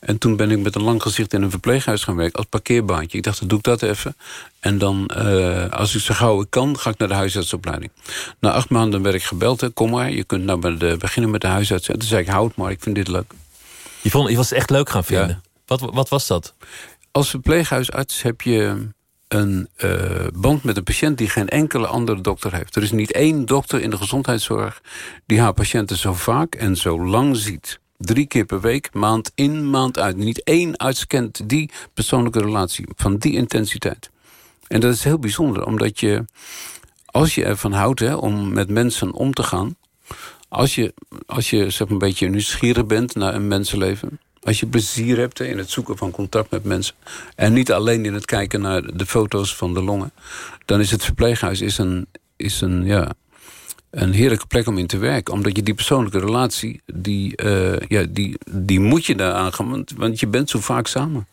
E: En toen ben ik met een lang gezicht in een verpleeghuis gaan werken als parkeerbaantje. Ik dacht, dan doe ik dat even. En dan, uh, als ik zo gauw ik kan, ga ik naar de huisartsopleiding. Na acht maanden werd ik gebeld, hè, kom maar, je kunt nou de, beginnen met de huisarts. En toen zei ik, houd maar, ik vind dit leuk.
D: Je, vond, je was het echt leuk gaan vinden? Ja. Wat, wat was dat?
E: Als verpleeghuisarts heb je een uh, band met een patiënt die geen enkele andere dokter heeft. Er is niet één dokter in de gezondheidszorg die haar patiënten zo vaak en zo lang ziet. Drie keer per week, maand in, maand uit. Niet één arts die persoonlijke relatie van die intensiteit. En dat is heel bijzonder, omdat je, als je ervan houdt hè, om met mensen om te gaan... als je, als je zeg maar, een beetje nieuwsgierig bent naar een mensenleven als je plezier hebt in het zoeken van contact met mensen... en niet alleen in het kijken naar de foto's van de longen... dan is het verpleeghuis is een, is een, ja, een heerlijke plek om in te werken. Omdat je die persoonlijke relatie, die, uh, ja, die, die moet je daar aangaan. Want, want je bent zo vaak samen.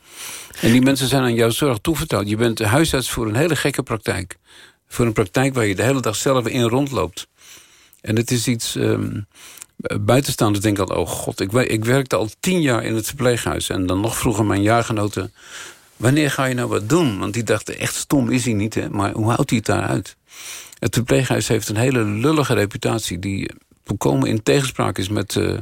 E: En die mensen zijn aan jouw zorg toevertrouwd. Je bent huisarts voor een hele gekke praktijk. Voor een praktijk waar je de hele dag zelf in rondloopt. En het is iets... Um, buitenstaanders denken al, oh god, ik, ik werkte al tien jaar in het verpleeghuis. En dan nog vroeger mijn jaargenoten... wanneer ga je nou wat doen? Want die dachten, echt stom is hij niet, hè? maar hoe houdt hij het daaruit? Het verpleeghuis heeft een hele lullige reputatie... die volkomen in tegenspraak is met uh,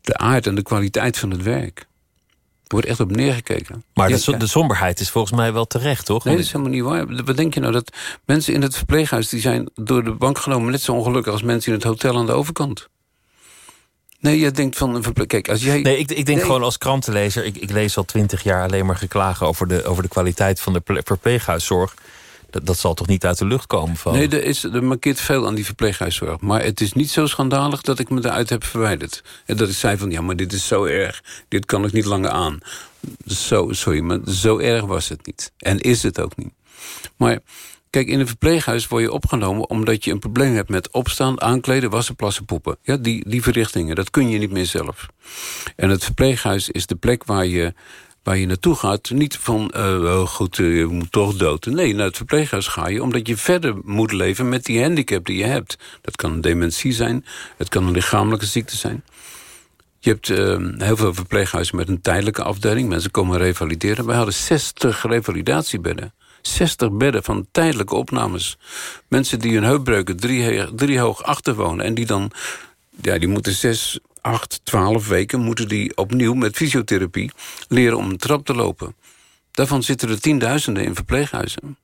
E: de aard en de kwaliteit van het werk. Er wordt echt op neergekeken.
D: Maar de, de, somberheid is volgens mij wel terecht, toch?
E: Nee, dat is helemaal niet waar. Wat denk je nou? Dat mensen in het verpleeghuis... die zijn door de bank genomen net zo ongelukkig... als mensen in het hotel aan de overkant. Nee, je denkt van... Kijk, als jij...
D: Nee, ik, ik denk gewoon als krantenlezer... Ik, ik lees al twintig jaar alleen maar geklagen... over de, over de kwaliteit van de verpleeghuiszorg. Dat, dat zal toch niet uit de lucht komen? Van...
E: Nee, er, is, er markeert veel aan die verpleeghuiszorg. Maar het is niet zo schandalig dat ik me eruit heb verwijderd. En dat ik zei van, ja, maar dit is zo erg. Dit kan ik niet langer aan. Zo, sorry, maar zo erg was het niet. En is het ook niet. Maar Kijk, in een verpleeghuis word je opgenomen... omdat je een probleem hebt met opstaan, aankleden, wassen, plassen, poepen. Ja, die, die verrichtingen, dat kun je niet meer zelf. En het verpleeghuis is de plek waar je waar je naartoe gaat. Niet van, uh, goed, uh, je moet toch dood. Nee, naar het verpleeghuis ga je omdat je verder moet leven met die handicap die je hebt. Dat kan een dementie zijn, het kan een lichamelijke ziekte zijn. Je hebt uh, heel veel verpleeghuizen met een tijdelijke afdeling. Mensen komen revalideren. We hadden 60 revalidatiebedden. 60 bedden van tijdelijke opnames. Mensen die hun heupbreuken drie, drie hoog achterwonen... en die dan ja, die moeten zes, acht, twaalf weken... moeten die opnieuw met fysiotherapie leren om een trap te lopen. Daarvan zitten er tienduizenden in verpleeghuizen.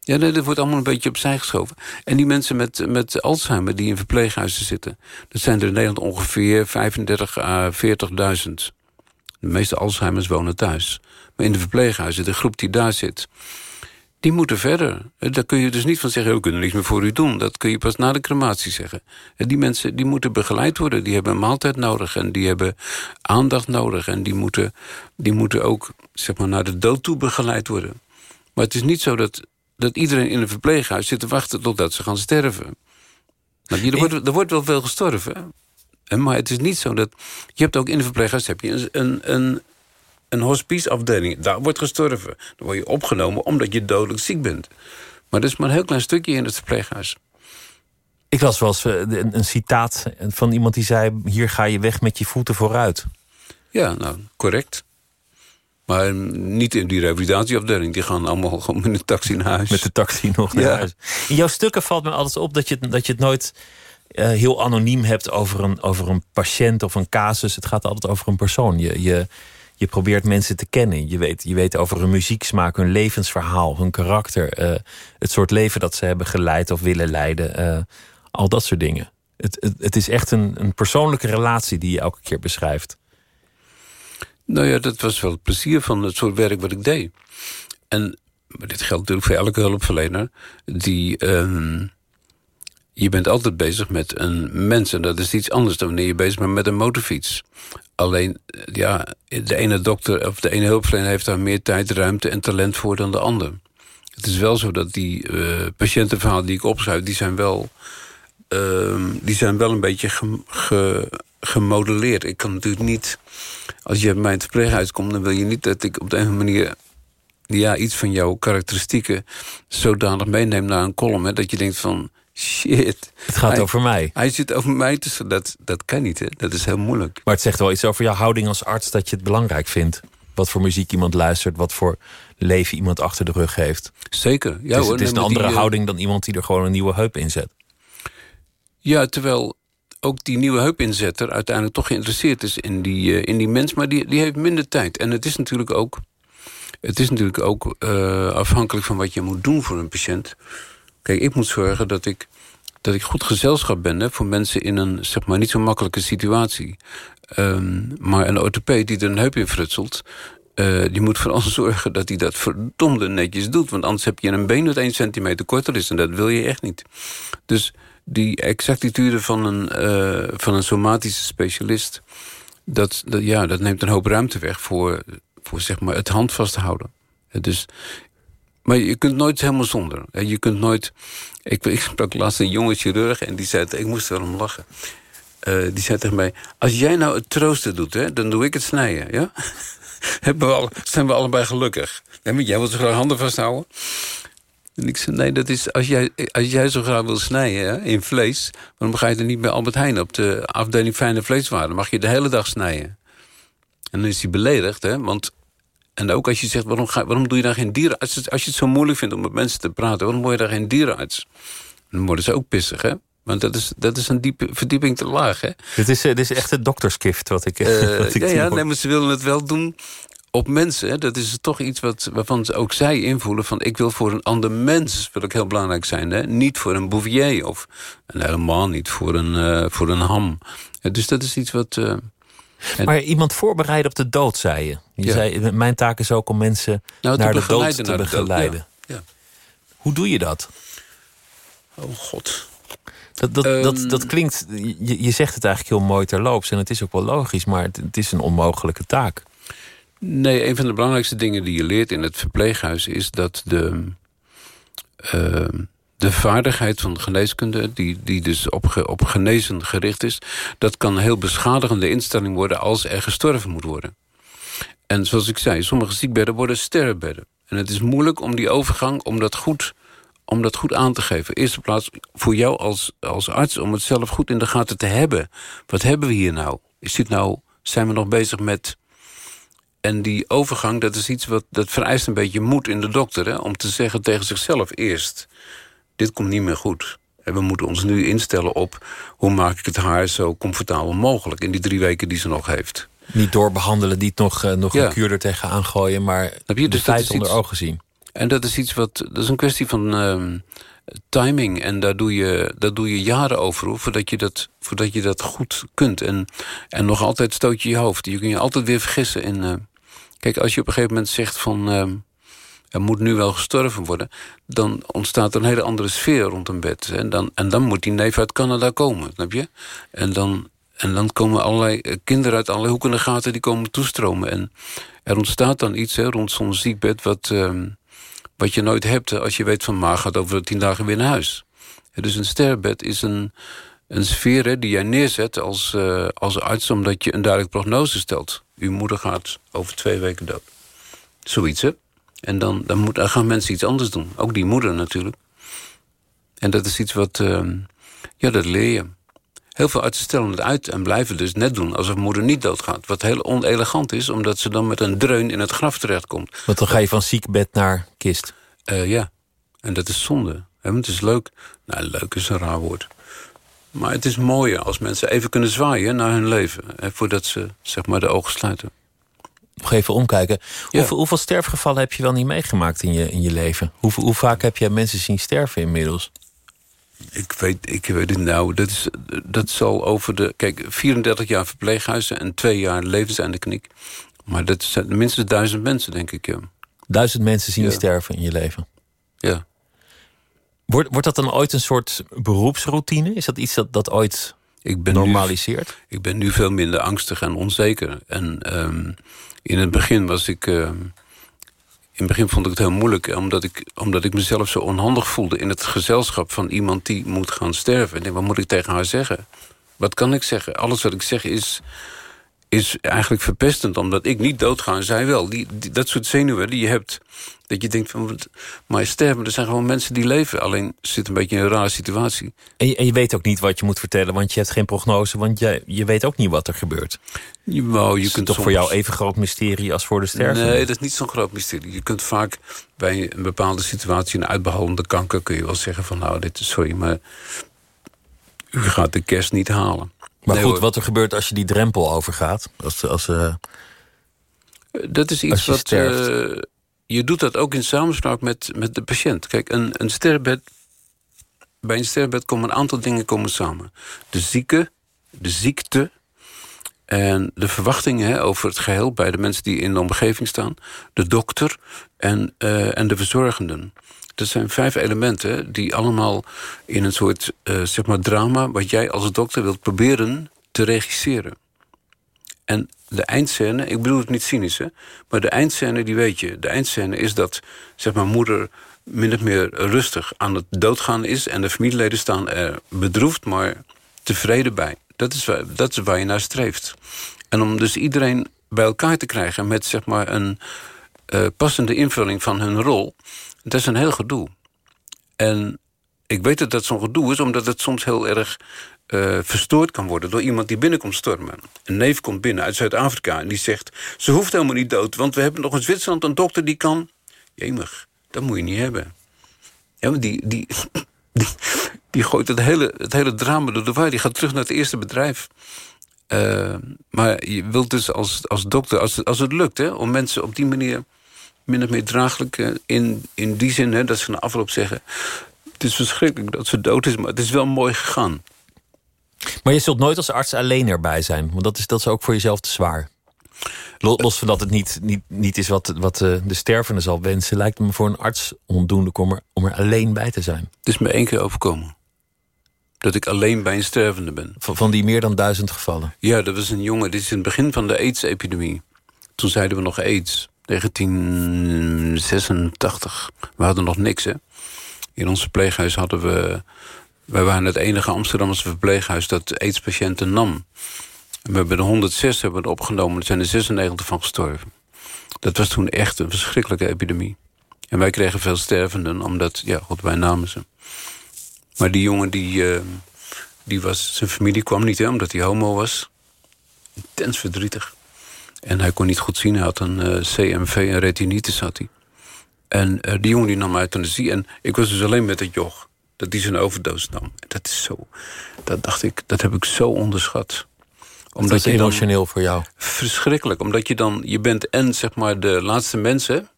E: Ja, nee, dat wordt allemaal een beetje opzij geschoven. En die mensen met, met Alzheimer die in verpleeghuizen zitten... dat zijn er in Nederland ongeveer 35 à 40.000. De meeste Alzheimers wonen thuis. Maar in de verpleeghuizen, de groep die daar zit die moeten verder. Daar kun je dus niet van zeggen, we kunnen niks meer voor u doen. Dat kun je pas na de crematie zeggen. Die mensen die moeten begeleid worden. Die hebben een maaltijd nodig en die hebben aandacht nodig. En die moeten, die moeten ook zeg maar, naar de dood toe begeleid worden. Maar het is niet zo dat, dat iedereen in een verpleeghuis zit te wachten totdat ze gaan sterven. Nou, er, wordt, er wordt wel veel gestorven. Maar het is niet zo dat... Je hebt ook in een verpleeghuis heb je een, een, een hospiceafdeling. Daar wordt gestorven. Dan word je opgenomen omdat je dodelijk ziek bent. Maar dat is maar een heel klein stukje in het verpleeghuis.
D: Ik las wel eens eh, een, een citaat van iemand die zei... hier ga je weg met je voeten vooruit.
E: Ja, nou, correct. Maar niet in die revalidatieafdeling. Die gaan allemaal gewoon met de taxi naar huis.
D: Met de taxi nog naar huis. In jouw stukken valt me altijd op dat je, dat je het nooit uh, heel anoniem hebt... Over een, over een patiënt of een casus. Het gaat altijd over een persoon. Je, je, je probeert mensen te kennen. Je weet, je weet over hun muzieksmaak, hun levensverhaal, hun karakter. Uh, het soort leven dat ze hebben geleid of willen leiden. Uh, al dat soort dingen. Het, het, het, is echt een, een persoonlijke relatie die je elke keer beschrijft.
E: Nou ja, dat was wel het plezier van het soort werk wat ik deed. En dit geldt natuurlijk voor elke hulpverlener. Die, uh, je bent altijd bezig met een mens. En dat is iets anders dan wanneer je bezig bent met een motorfiets. Alleen, ja, de ene dokter of de ene hulpverlener heeft daar meer tijd, ruimte en talent voor dan de ander. Het is wel zo dat die uh, patiëntenverhalen die ik opschrijf, die zijn wel, uh, die zijn wel een beetje ge, gemodelleerd. Ik kan natuurlijk niet, als je bij mijn verpleeghuis komt, dan wil je niet dat ik op de een manier ja, iets van jouw karakteristieken zodanig meeneem naar een column. Hè, dat je denkt van, Shit.
D: Het gaat over mij.
E: Hij zit over mij, dus dat, dat kan niet. Hè? Dat is heel moeilijk.
D: Maar het zegt wel iets over jouw houding als arts... dat je het belangrijk vindt. Wat voor muziek iemand luistert. Wat voor leven iemand achter de rug heeft.
E: Zeker.
D: Ja, het is, het is een andere eh, houding dan iemand die er gewoon een nieuwe heup in zet.
E: Ja, terwijl ook die nieuwe heupinzetter uiteindelijk toch geïnteresseerd is in die, uh, in die mens. Maar die, die heeft minder tijd. En het is natuurlijk ook, het is natuurlijk ook uh, afhankelijk van wat je moet doen voor een patiënt. Kijk, ik moet zorgen dat ik, dat ik goed gezelschap ben... Hè, voor mensen in een zeg maar, niet zo makkelijke situatie. Um, maar een orthopeed die er een heup in frutselt... Uh, die moet vooral zorgen dat hij dat verdomde netjes doet. Want anders heb je een been dat 1 centimeter korter is. En dat wil je echt niet. Dus die exactitude van een, uh, van een somatische specialist... Dat, dat, ja, dat neemt een hoop ruimte weg voor, voor zeg maar, het handvast houden. Dus Maar je kunt nooit helemaal zonder. Je kunt nooit... Ik, ik sprak laatst een jonge chirurg en die zei... Ik moest er om lachen. Uh, die zei tegen mij... Als jij nou het troosten doet, hè, dan doe ik het snijden. Ja? Hebben we zijn we allebei gelukkig. Jij wilt zo graag handen vasthouden. En ik zei, nee, dat is, als, jij, als jij zo graag wil snijden hè, in vlees... dan ga je er niet bij Albert Heijn op de afdeling fijne vleeswaren. Dan mag je de hele dag snijden. En dan is hij beledigd, hè, want... En ook als je zegt, waarom, ga, waarom doe je daar geen dierenarts? Als je het zo moeilijk vindt om met mensen te praten... waarom word je daar geen dierenarts? Dan worden ze ook pissig, hè? Want dat is, dat is een diepe verdieping te laag, hè?
D: Dit is, dit is echt het dokterskift wat ik,
E: uh,
D: wat ik
E: Ja, ja nee, maar ze willen het wel doen op mensen. Dat is toch iets wat, waarvan ze ook zij invoelen... van ik wil voor een ander mens wil ik heel belangrijk zijn. Hè? Niet voor een bouvier of en helemaal niet voor een, uh, voor een ham. dus dat is iets wat... Uh,
D: maar iemand voorbereiden op de dood, zei je. Je ja. zei, mijn taak is ook om mensen nou, naar de dood te begeleiden.
E: Ja. Ja.
D: Hoe doe je dat?
E: Oh god.
D: Dat, dat, um, dat, dat klinkt, je, je zegt het eigenlijk heel mooi terloops... en het is ook wel logisch, maar het, het is een onmogelijke taak.
E: Nee, een van de belangrijkste dingen die je leert in het verpleeghuis... is dat de, uh, de vaardigheid van de geneeskunde... die, die dus op, op genezen gericht is... dat kan een heel beschadigende instelling worden... als er gestorven moet worden. En zoals ik zei, sommige ziekbedden worden sterrenbedden. En het is moeilijk om die overgang, om dat goed, om dat goed aan te geven. Eerste plaats voor jou als, als arts om het zelf goed in de gaten te hebben. Wat hebben we hier nou? Is dit nou, zijn we nog bezig met en die overgang, dat is iets wat dat vereist een beetje moed in de dokter. Hè? Om te zeggen tegen zichzelf eerst, dit komt niet meer goed. En we moeten ons nu instellen op hoe maak ik het haar zo comfortabel mogelijk... in die drie weken die ze nog heeft.
D: Niet doorbehandelen, niet nog, uh, nog ja. een kuur er tegenaan gooien... maar Heb je, dus de tijd onder iets, ogen zien.
E: En dat is iets wat, dat is een kwestie van uh, timing. En daar doe, je, daar doe je jaren over voordat je dat, voordat je dat goed kunt. En, en nog altijd stoot je je hoofd. Je kunt je altijd weer vergissen in... Uh, Kijk, als je op een gegeven moment zegt van... Er moet nu wel gestorven worden... dan ontstaat er een hele andere sfeer rond een bed. En dan, en dan moet die neef uit Canada komen, snap je? En dan, en dan komen allerlei eh, kinderen uit allerlei hoeken en gaten... die komen toestromen. En er ontstaat dan iets hè, rond zo'n ziekbed... Wat, uh, wat je nooit hebt als je weet van... ma gaat over tien dagen weer naar huis. dus een sterrenbed is een, een sfeer hè, die jij neerzet als, uh, als arts... omdat je een duidelijke prognose stelt uw moeder gaat over twee weken dood. Zoiets, hè? En dan, dan, moet, dan gaan mensen iets anders doen. Ook die moeder natuurlijk. En dat is iets wat... Uh, ja, dat leer je. Heel veel artsen stellen het uit en blijven dus net doen... alsof moeder niet doodgaat. Wat heel onelegant is, omdat ze dan met een dreun in het graf terechtkomt.
D: Want dan ga je van ziekbed naar kist.
E: Uh, ja, en dat is zonde. Het is leuk. Nou, leuk is een raar woord. Maar het is mooier als mensen even kunnen zwaaien naar hun leven. Hè, voordat ze zeg maar, de ogen sluiten.
D: Nog even omkijken. Ja. Hoeveel, hoeveel, sterfgevallen heb je wel niet meegemaakt in je, in je leven? Hoe, hoe vaak heb jij mensen zien sterven inmiddels?
E: Ik weet, ik weet het nou. Dat, is, dat zal over de... Kijk, 34 jaar verpleeghuizen en twee jaar levenseinde kliniek. Maar dat zijn minstens duizend mensen, denk ik. Ja.
D: Duizend mensen zien ja. sterven in je leven?
E: Ja.
D: Wordt, wordt dat dan ooit een soort beroepsroutine? Is dat iets dat, dat ooit ik ben normaliseert?
E: Nu, ik ben nu veel minder angstig en onzeker. En um, in het begin was ik... Uh, in het begin vond ik het heel moeilijk... Omdat ik, omdat ik mezelf zo onhandig voelde... in het gezelschap van iemand die moet gaan sterven. Ik denk, wat moet ik tegen haar zeggen? Wat kan ik zeggen? Alles wat ik zeg is is eigenlijk verpestend, omdat ik niet doodga en zij wel. Die, die, dat soort zenuwen die je hebt, dat je denkt van... maar sterven, er zijn gewoon mensen die leven. Alleen zit een beetje in een rare situatie.
D: En je, en je, weet ook niet wat je moet vertellen, want je hebt geen prognose... want je, je weet ook niet wat er gebeurt.
E: Je, nou, je
D: is
E: kunt
D: toch
E: soms...
D: voor jou even groot mysterie als voor de sterven?
E: Nee, dat is niet zo'n groot mysterie. Je kunt vaak bij een bepaalde situatie... een uitbehandelde kanker kun je wel zeggen van... nou, dit is sorry, maar u gaat de kerst niet halen.
D: Maar nee, goed, hoor. wat er gebeurt als je die drempel overgaat? Als, als, uh,
E: dat is iets wat... Uh, je doet dat ook in samenspraak met, met de patiënt. Kijk, een, een sterrenbed... Bij een sterrenbed komen een aantal dingen komen samen. De zieke, de ziekte... en de verwachtingen hè, over het geheel... bij de mensen die in de omgeving staan. De dokter en, uh, en de verzorgenden. Dat zijn vijf elementen die allemaal in een soort uh, zeg maar drama... wat jij als dokter wilt proberen te regisseren. En de eindscène, ik bedoel het niet cynisch, hè, maar de eindscène, die weet je. De eindscène is dat zeg maar, moeder min of meer rustig aan het doodgaan is... en de familieleden staan er bedroefd, maar tevreden bij. Dat is, waar, dat is waar je naar streeft. En om dus iedereen bij elkaar te krijgen... met zeg maar, een uh, passende invulling van hun rol... dat is een heel gedoe. En ik weet dat dat zo'n gedoe is... omdat het soms heel erg uh, verstoord kan worden door iemand die binnenkomt stormen. Een neef komt binnen uit Zuid-Afrika en die zegt... ze hoeft helemaal niet dood, want we hebben nog in Zwitserland een dokter die kan... Jemig, dat moet je niet hebben. Ja, die, die, die, gooit het hele, het hele drama door de war. Die gaat terug naar het eerste bedrijf. Uh, maar je wilt dus als, als dokter, als, als het lukt... Hè, om mensen op die manier min of meer draaglijk... Uh, in, in die zin hè, dat ze na afloop zeggen... het is verschrikkelijk dat ze dood is, maar het is wel mooi gegaan.
D: Maar je zult nooit als arts alleen erbij zijn. Want dat is, dat is ook voor jezelf te zwaar. Los van dat het niet, niet, niet is wat, wat de, de stervende zal wensen... lijkt het me voor een arts ondoende om er, om er alleen bij te zijn.
E: Het is me één keer overkomen. Dat ik alleen bij een stervende ben.
D: Van, van die meer dan duizend gevallen?
E: Ja, dat was een jongen. Dit is in het begin van de AIDS-epidemie. Toen zeiden we nog AIDS. 1986. We hadden nog niks, hè. In ons verpleeghuis hadden we wij waren het enige Amsterdamse verpleeghuis dat aidspatiënten nam. we hebben er 106 hebben opgenomen, er zijn er 96 van gestorven. Dat was toen echt een verschrikkelijke epidemie. En wij kregen veel stervenden, omdat, ja, god, wij namen ze. Maar die jongen, die, uh, die was, zijn familie kwam niet, hè, omdat hij homo was. Intens verdrietig. En hij kon niet goed zien, hij had een uh, eh, CMV, en retinitis had hij. En uh, die jongen die nam euthanasie. En ik was dus alleen met het joch dat hij zijn overdosis nam. Dat is zo. Dat dacht ik, dat heb ik zo onderschat.
D: Omdat dat is emotioneel voor jou.
E: Verschrikkelijk, omdat je dan, je bent en zeg maar de laatste mensen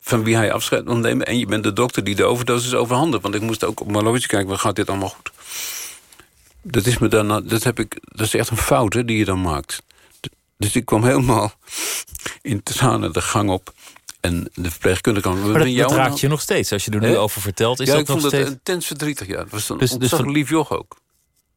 E: van wie hij afscheid wil nemen. En je bent de dokter die de overdosis overhandigt. Want ik moest ook op mijn horloge kijken, waar gaat dit allemaal goed? Dat is, me dan, dat, heb ik, dat is echt een fout hè, die je dan maakt. Dus ik kwam helemaal in tranen de gang op. En de verpleegkundige kan...
D: Maar dat, dat raakt je nog steeds. Als je er nu over vertelt, is ja, dat
E: ik vond het intens verdrietig. Ja. Dat was een dus, dus lief joch ook.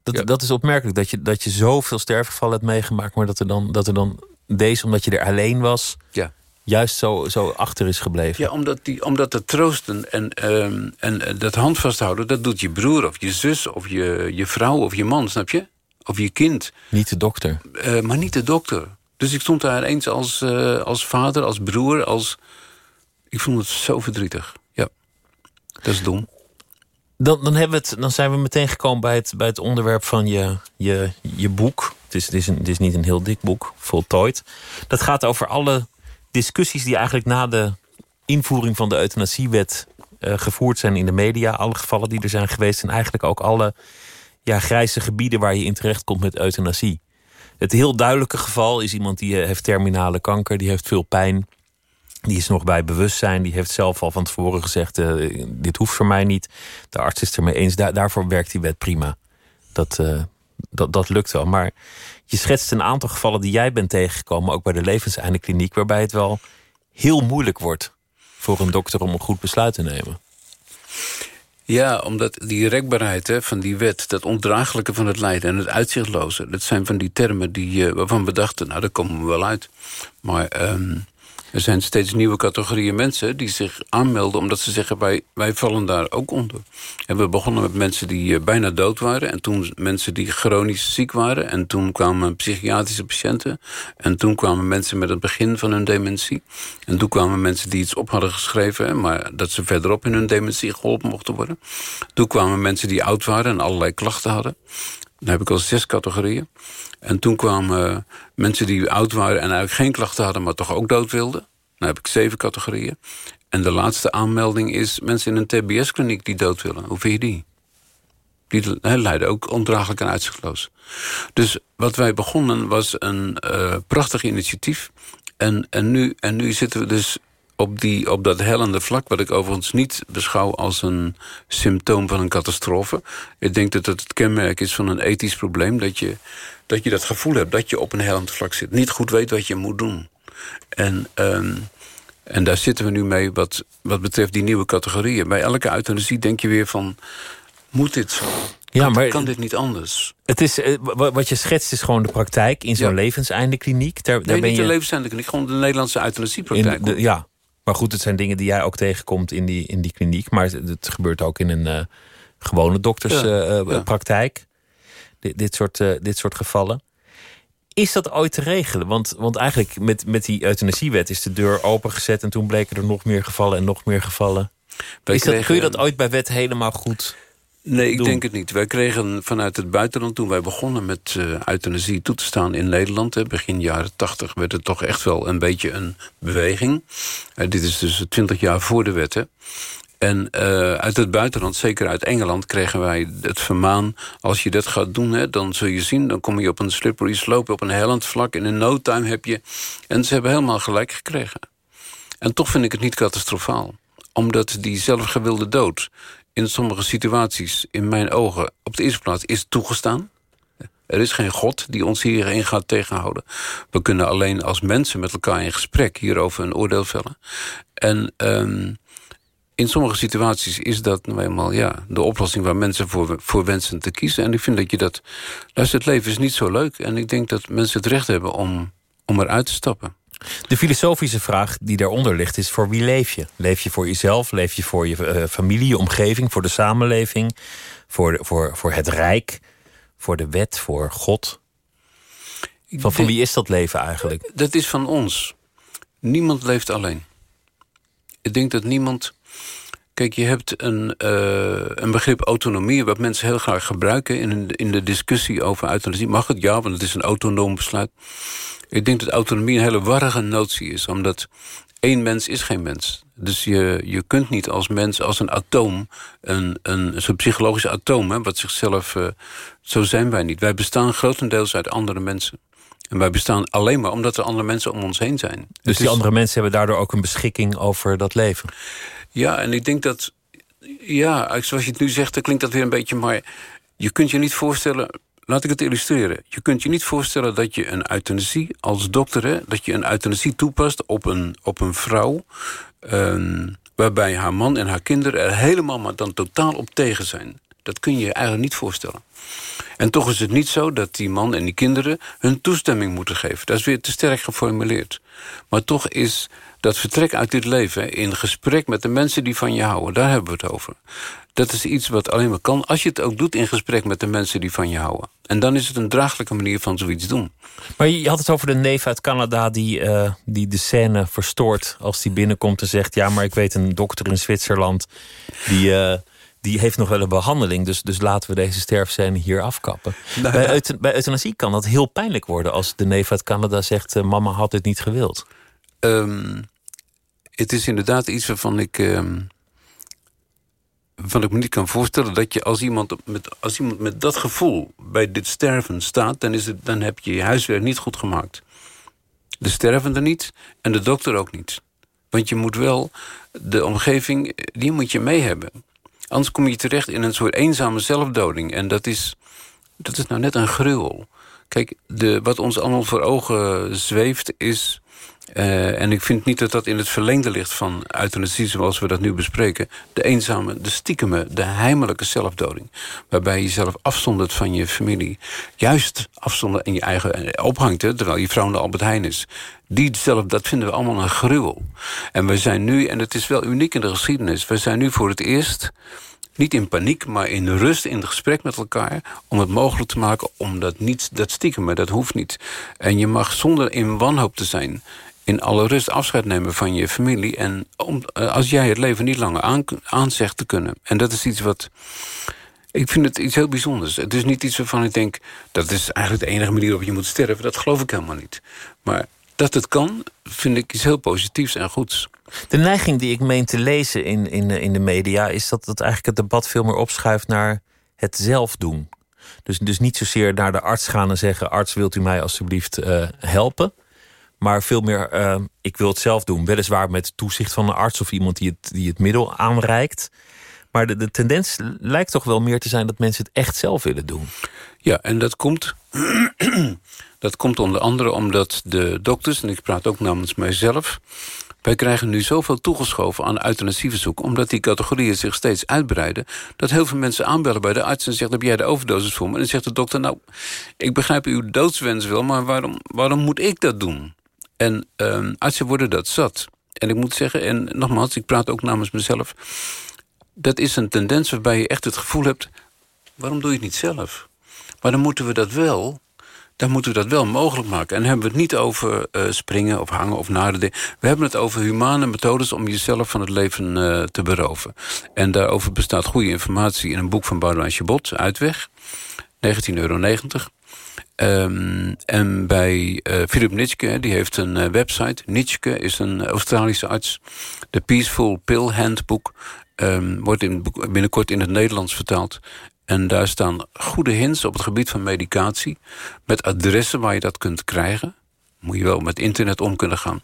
D: Dat, dat is opmerkelijk, dat je, dat je zoveel sterfgevallen hebt meegemaakt... maar dat er dan, dat er dan deze, omdat je er alleen was... Ja. juist zo, zo achter is gebleven.
E: Ja, omdat, die, omdat het troosten en, um, en uh, dat handvasthouden... dat doet je broer of je zus of je, je vrouw of je man, snap je? Of je kind.
D: Niet de dokter.
E: Uh, maar niet de dokter. Dus ik stond daar eens als, uh, als vader, als broer, als ik vond het zo verdrietig. Ja, dat is dom.
D: Dan, dan, hebben we het, dan zijn we meteen gekomen bij het, bij het onderwerp van je, je, je boek. Het is, het, is een, het is niet een heel dik boek, voltooid. Dat gaat over alle discussies die eigenlijk na de invoering van de euthanasiewet uh, gevoerd zijn in de media. Alle gevallen die er zijn geweest en eigenlijk ook alle ja, grijze gebieden waar je in terecht komt met euthanasie. Het heel duidelijke geval is iemand die eh, heeft terminale kanker, die heeft veel pijn. Die is nog bij bewustzijn. Die heeft zelf al van tevoren gezegd: uh, dit hoeft voor mij niet. De arts is ermee eens. daarvoor werkt die wet prima. Dat, uh, dat, dat lukt wel. Maar je schetst een aantal gevallen die jij bent tegengekomen, ook bij de levenseindekliniek, waarbij het wel heel moeilijk wordt voor een dokter om een goed besluit te nemen.
E: Ja, omdat die rekbaarheid hè, van die wet, dat ondraaglijke van het lijden en het uitzichtloze, dat zijn van die termen die, uh, waarvan we dachten, nou, daar komen we wel uit. Maar um, er zijn steeds nieuwe categorieën mensen die zich aanmelden... omdat ze zeggen, wij, wij vallen daar ook onder. En we begonnen met mensen die eh, bijna dood waren... en toen mensen die chronisch ziek waren... en toen kwamen psychiatrische patiënten... en toen kwamen mensen met het begin van hun dementie... en toen kwamen mensen die iets op hadden geschreven... maar dat ze verderop in hun dementie geholpen mochten worden. Toen kwamen mensen die oud waren en allerlei klachten hadden. Dan heb ik al zes categorieën. En toen kwamen mensen die oud waren en eigenlijk geen klachten hadden... maar toch ook dood wilden. Dan heb ik zeven categorieën. En de laatste aanmelding is mensen in een tbs-kliniek die dood willen. Hoe vind je die? Die leiden ook ondraaglijk en uitzichtloos. Dus wat wij begonnen was een uh, prachtig initiatief. En, en, nu, en nu zitten we dus op, die, op dat hellende vlak... wat ik overigens niet beschouw als een symptoom van een catastrofe. Ik denk dat het het kenmerk is van een ethisch probleem... dat je dat, je dat gevoel hebt dat je op een hellend vlak zit. Niet goed weet wat je moet doen. En, um, en daar zitten we nu mee wat, wat betreft die nieuwe categorieën. Bij elke euthanasie denk je weer van... moet dit zo?
D: Ja,
E: kan,
D: maar-
E: kan dit niet anders?
D: Het is, eh, wa- wat je schetst is gewoon de praktijk in zo'n
E: Ja.
D: levenseindekliniek. Daar, daar
E: Nee,
D: ben
E: niet
D: je
E: de levenseindelijk, gewoon de Nederlandse euthanasiepraktijk.
D: de, ja. Maar goed, het zijn dingen die jij ook tegenkomt in die, in die kliniek. Maar het, het gebeurt ook in een eh, gewone dokterspraktijk.
E: ja.
D: dit, dit, soort, eh, dit soort gevallen. Is dat ooit te regelen? Want, want eigenlijk met, met die euthanasiewet is de deur opengezet... en toen bleken er nog meer gevallen en nog meer gevallen.
E: Wij
D: Is dat,
E: kregen-
D: kun je dat ooit bij wet helemaal goed...
E: Nee, ik
D: doen?
E: denk het niet. Wij kregen vanuit het buitenland, toen wij begonnen met eh euthanasie toe te staan in Nederland, hè, begin jaren tachtig, werd het toch echt wel een beetje een beweging. Eh, dit is dus twintig jaar voor de wet. Hè. En eh, uit het buitenland, zeker uit Engeland, kregen wij het vermaan... als je dat gaat doen, hè, dan zul je zien... dan kom je op een slippery slope, op een hellend vlak... en in no time heb je... En ze hebben helemaal gelijk gekregen. En toch vind ik het niet catastrofaal. Omdat die zelfgewilde dood in sommige situaties, in mijn ogen... op de eerste plaats is toegestaan. Er is geen God die ons hierin gaat tegenhouden. We kunnen alleen als mensen met elkaar in gesprek... hierover een oordeel vellen. En ehm, in sommige situaties is dat nou eenmaal ja, de oplossing... waar mensen voor, wensen te kiezen. En ik vind dat je dat... Luister, het leven is niet zo leuk. En ik denk dat mensen het recht hebben om, om eruit te stappen.
D: De filosofische vraag die daaronder ligt is: voor wie leef je? Leef je voor jezelf? Leef je voor je eh, familie, je omgeving, voor de samenleving, voor, de, voor, voor het rijk, voor de wet, voor God? Van, van wie is dat leven eigenlijk?
E: Dat is van ons. Niemand leeft alleen. Ik denk dat niemand... Kijk, je hebt een, eh, een begrip autonomie... wat mensen heel graag gebruiken in, in de discussie over euthanasie. Mag het? Ja, want het is een autonoom besluit. Ik denk dat autonomie een hele warrige notie is... omdat één mens is geen mens. Dus je, je kunt niet als mens, als een atoom... een, een, zo'n psychologisch atoom, hè, wat zichzelf... eh, zo zijn wij niet. Wij bestaan grotendeels uit andere mensen. En wij bestaan alleen maar omdat er andere mensen om ons heen zijn.
D: Dus
E: Het
D: die
E: is-
D: andere mensen hebben daardoor ook een beschikking over dat leven.
E: Ja, en ik denk dat... Ja, zoals je het nu zegt, dan klinkt dat weer een beetje... maar je kunt je niet voorstellen... Laat ik het illustreren. Je kunt je niet voorstellen dat je een euthanasie als dokter... Dat je een euthanasie toepast op een, op een vrouw... ehm, waarbij haar man en haar kinderen er helemaal maar dan totaal op tegen zijn. Dat kun je je eigenlijk niet voorstellen. En toch is het niet zo dat die man en die kinderen hun toestemming moeten geven. Dat is weer te sterk geformuleerd. Maar toch is dat vertrek uit dit leven in gesprek met de mensen die van je houden, daar hebben we het over. Dat is iets wat alleen maar kan als je het ook doet in gesprek met de mensen die van je houden. En dan is het een draaglijke manier van zoiets doen.
D: Maar je had het over de neef uit Canada die, eh, die de scène verstoort als die binnenkomt en zegt: Ja, maar ik weet een dokter in Zwitserland die, eh, die heeft nog wel een behandeling, dus, dus laten we deze sterfscène hier afkappen. bij, euth- bij euthanasie kan dat heel pijnlijk worden als de neef uit Canada zegt: eh, Mama had dit niet gewild.
E: Ehm, het is inderdaad iets waarvan ik, ehm, waarvan ik me niet kan voorstellen dat je als iemand met, als iemand met dat gevoel bij dit sterven staat, dan, is het, dan heb je je huiswerk niet goed gemaakt. De stervende niet en de dokter ook niet. Want je moet wel de omgeving, die moet je mee hebben. Anders kom je terecht in een soort eenzame zelfdoding. En dat is, dat is nou net een gruwel. Kijk, de, wat ons allemaal voor ogen zweeft is... eh, en ik vind niet dat dat in het verlengde ligt van euthanasie... zoals we dat nu bespreken. De eenzame, de stiekeme, de heimelijke zelfdoding. Waarbij je jezelf afzondert van je familie. Juist afzondert en je eigen ophangt, terwijl je vrouw de Albert Heijn is. Die zelf, dat vinden we allemaal een gruwel. En we zijn nu, en het is wel uniek in de geschiedenis... we zijn nu voor het eerst niet in paniek, maar in rust, in het gesprek met elkaar... om het mogelijk te maken om dat niet, dat stiekem, maar dat hoeft niet. En je mag zonder in wanhoop te zijn... in alle rust afscheid nemen van je familie... en om, eh, als jij het leven niet langer aan, aanzegt te kunnen. En dat is iets wat... Ik vind het iets heel bijzonders. Het is niet iets waarvan ik denk... dat is eigenlijk de enige manier waarop je moet sterven. Dat geloof ik helemaal niet. Maar dat het kan, vind ik iets heel positiefs en goeds.
D: De neiging die ik meen te lezen in, in, de- in de media is dat het eigenlijk het debat veel meer opschuift naar het zelf doen. Dus, dus niet zozeer naar de arts gaan en zeggen: Arts, wilt u mij alsjeblieft eh, helpen? Maar veel meer: eh, Ik wil het zelf doen. Weliswaar met toezicht van een arts of iemand die het, die het middel aanreikt. Maar de, de tendens lijkt toch wel meer te zijn dat mensen het echt zelf willen doen.
E: Ja, en dat komt, dat komt onder andere omdat de dokters... en ik praat ook namens mijzelf... Wij krijgen nu zoveel toegeschoven aan euthanasieverzoek... omdat die categorieën zich steeds uitbreiden... dat heel veel mensen aanbellen bij de arts en zeggen... heb jij de overdosis voor me? En dan zegt de dokter, nou, ik begrijp uw doodswens wel... maar waarom, waarom moet ik dat doen? En uh, artsen worden dat zat. En ik moet zeggen, en nogmaals, ik praat ook namens mezelf... dat is een tendens waarbij je echt het gevoel hebt... waarom doe je het niet zelf? Maar dan moeten we dat wel dan moeten we dat wel mogelijk maken. En dan hebben we het niet over uh, springen of hangen of nadenken. We hebben het over humane methodes om jezelf van het leven uh, te beroven. En daarover bestaat goede informatie in een boek van Boudewijn Chabot, Uitweg, 19,90 euro. Um, en bij uh, Philip Nitschke, die heeft een uh, website. Nitschke is een Australische arts. De Peaceful Pill Handbook um, wordt in, binnenkort in het Nederlands vertaald. En daar staan goede hints op het gebied van medicatie... met adressen waar je dat kunt krijgen. Moet je wel met internet om kunnen gaan.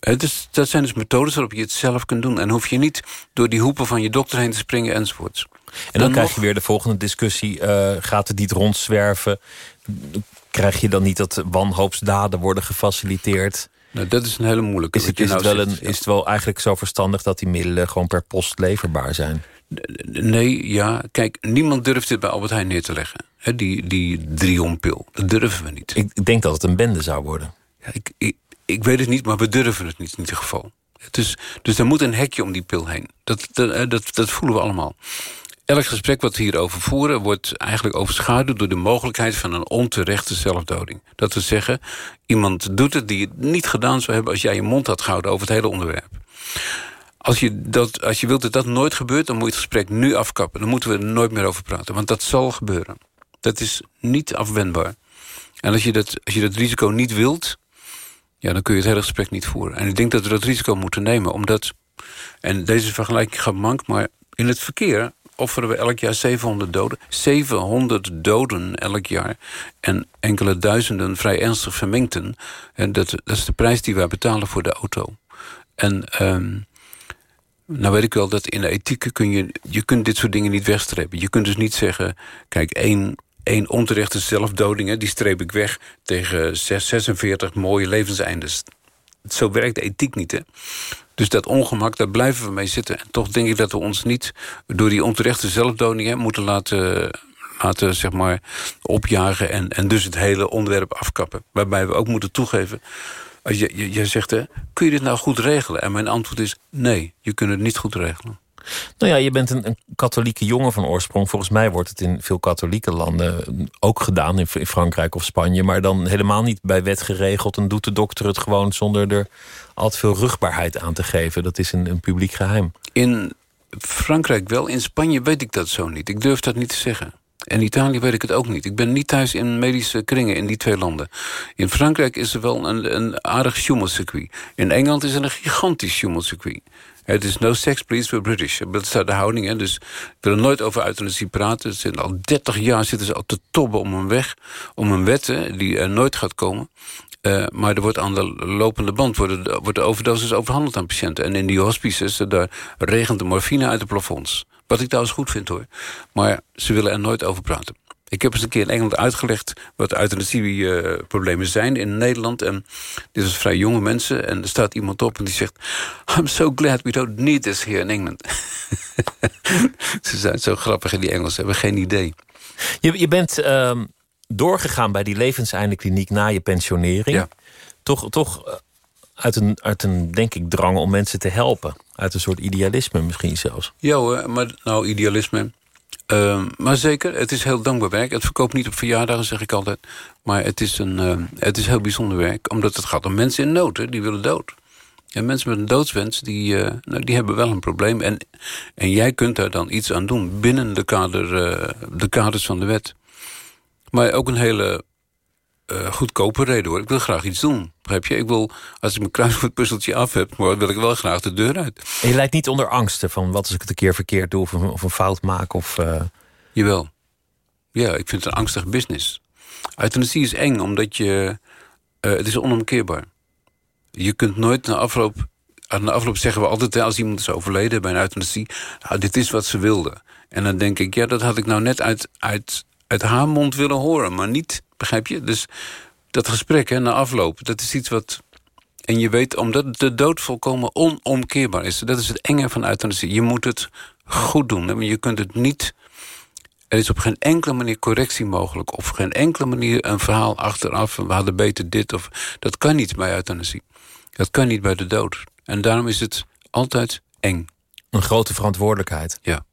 E: Dus, dat zijn dus methodes waarop je het zelf kunt doen. En hoef je niet door die hoepen van je dokter heen te springen enzovoorts.
D: En dan, krijg je weer de volgende discussie. Uh, gaat het niet rondzwerven? Krijg je dan niet dat wanhoopsdaden worden gefaciliteerd?
E: Nou, dat is een hele moeilijke.
D: Is het, is, nou het wel een, is het wel eigenlijk zo verstandig dat die middelen gewoon per post leverbaar zijn?
E: Nee, ja. Kijk, niemand durft dit bij Albert Heijn neer te leggen. He, die, die drionpil. Dat durven we niet.
D: Ik denk dat het een bende zou worden.
E: Ja, ik, ik, ik weet het niet, maar we durven het niet in ieder geval. Dus, dus er moet een hekje om die pil heen. Dat, dat, dat, dat voelen we allemaal. Elk gesprek wat we hierover voeren... wordt eigenlijk overschaduwd door de mogelijkheid van een onterechte zelfdoding. Dat we zeggen, iemand doet het die het niet gedaan zou hebben... als jij je mond had gehouden over het hele onderwerp. Als je, dat, als je wilt dat dat nooit gebeurt, dan moet je het gesprek nu afkappen. Dan moeten we er nooit meer over praten, want dat zal gebeuren. Dat is niet afwendbaar. En als je dat, als je dat risico niet wilt, ja, dan kun je het hele gesprek niet voeren. En ik denk dat we dat risico moeten nemen, omdat... en deze vergelijking gaat mank, maar in het verkeer offeren we elk jaar 700 doden. 700 doden elk jaar. En enkele duizenden vrij ernstig verminkten. En dat, dat is de prijs die wij betalen voor de auto. En um, nou weet ik wel dat in de ethiek kun je... je kunt dit soort dingen niet wegstrepen. Je kunt dus niet zeggen... kijk, één, één onterechte zelfdoding... Die streep ik weg tegen 46 mooie levenseindes. Zo werkt de ethiek niet, hè. Dus dat ongemak, daar blijven we mee zitten. En toch denk ik dat we ons niet door die onterechte zelfdodingen... moeten laten, laten zeg maar, opjagen en, en dus het hele onderwerp afkappen. Waarbij we ook moeten toegeven als je, je, zegt, hè, kun je dit nou goed regelen? En mijn antwoord is nee, je kunt het niet goed regelen.
D: Nou ja, je bent een, een, katholieke jongen van oorsprong. Volgens mij wordt het in veel katholieke landen ook gedaan, in, Frankrijk of Spanje. Maar dan helemaal niet bij wet geregeld. En doet de dokter het gewoon zonder er al te veel rugbaarheid aan te geven. Dat is een, een publiek geheim.
E: In Frankrijk wel, in Spanje weet ik dat zo niet. Ik durf dat niet te zeggen. En Italië weet ik het ook niet. Ik ben niet thuis in medische kringen in die twee landen. In Frankrijk is er wel een, een aardig Schumel-circuit. In Engeland is er een gigantisch Schumel-circuit. Het is no sex, please, we're British. Dat is de houding. Hè? Dus we willen nooit over euthanasie praten. Zitten al 30 jaar zitten ze al te tobben om een weg, om een wet die er nooit gaat komen. Uh, maar er wordt aan de lopende band worden, wordt de overdosis overhandeld aan patiënten. En in die hospices, daar regent de morfine uit de plafonds. Wat ik trouwens goed vind hoor. Maar ze willen er nooit over praten. Ik heb eens een keer in Engeland uitgelegd wat euthanasieproblemen zijn in Nederland. En dit is vrij jonge mensen. En er staat iemand op en die zegt... I'm so glad we don't need this here in England. Ze zijn zo grappig in die Engels, hebben geen idee.
D: Je, je bent uh, doorgegaan bij die levenseindekliniek na je pensionering. Ja. Toch, toch eh, uit een, uit een, denk ik, drang om mensen te helpen. Uit een soort idealisme misschien zelfs.
E: Ja hoor, maar nou, idealisme. Uh, maar zeker, het is heel dankbaar werk. Het verkoopt niet op verjaardagen, zeg ik altijd. Maar het is, een, uh, het is heel bijzonder werk. Omdat het gaat om mensen in nood, hè, die willen dood. En mensen met een doodswens, die, uh, nou, die hebben wel een probleem. En, en jij kunt daar dan iets aan doen binnen de, kader, uh, de kaders van de wet. Maar ook een hele uh, goedkope reden hoor. Ik wil graag iets doen. Begrijp je? Ik wil, als ik mijn kruiswoordpuzzeltje af heb, maar wil ik wel graag de deur uit.
D: En je lijkt niet onder angsten van wat als ik het een keer verkeerd doe of een, of een fout maak? Of, uh...
E: Jawel. Ja, ik vind het een angstig business. Euthanasie is eng, omdat je... Uh, het is onomkeerbaar. Je kunt nooit na afloop... Aan de afloop zeggen we altijd, als iemand is overleden bij een euthanasie... Nou, dit is wat ze wilde. En dan denk ik, ja, dat had ik nou net uit, uit, uit haar mond willen horen, maar niet Begrijp je? Dus dat gesprek hè, na afloop, dat is iets wat... En je weet, omdat de dood volkomen onomkeerbaar is. Dat is het enge van euthanasie. Je moet het goed doen. Hè? Je kunt het niet... Er is op geen enkele manier correctie mogelijk. Of geen enkele manier een verhaal achteraf. We hadden beter dit of... Dat kan niet bij euthanasie. Dat kan niet bij de dood. En daarom is het altijd eng.
D: Een grote verantwoordelijkheid.
E: Ja.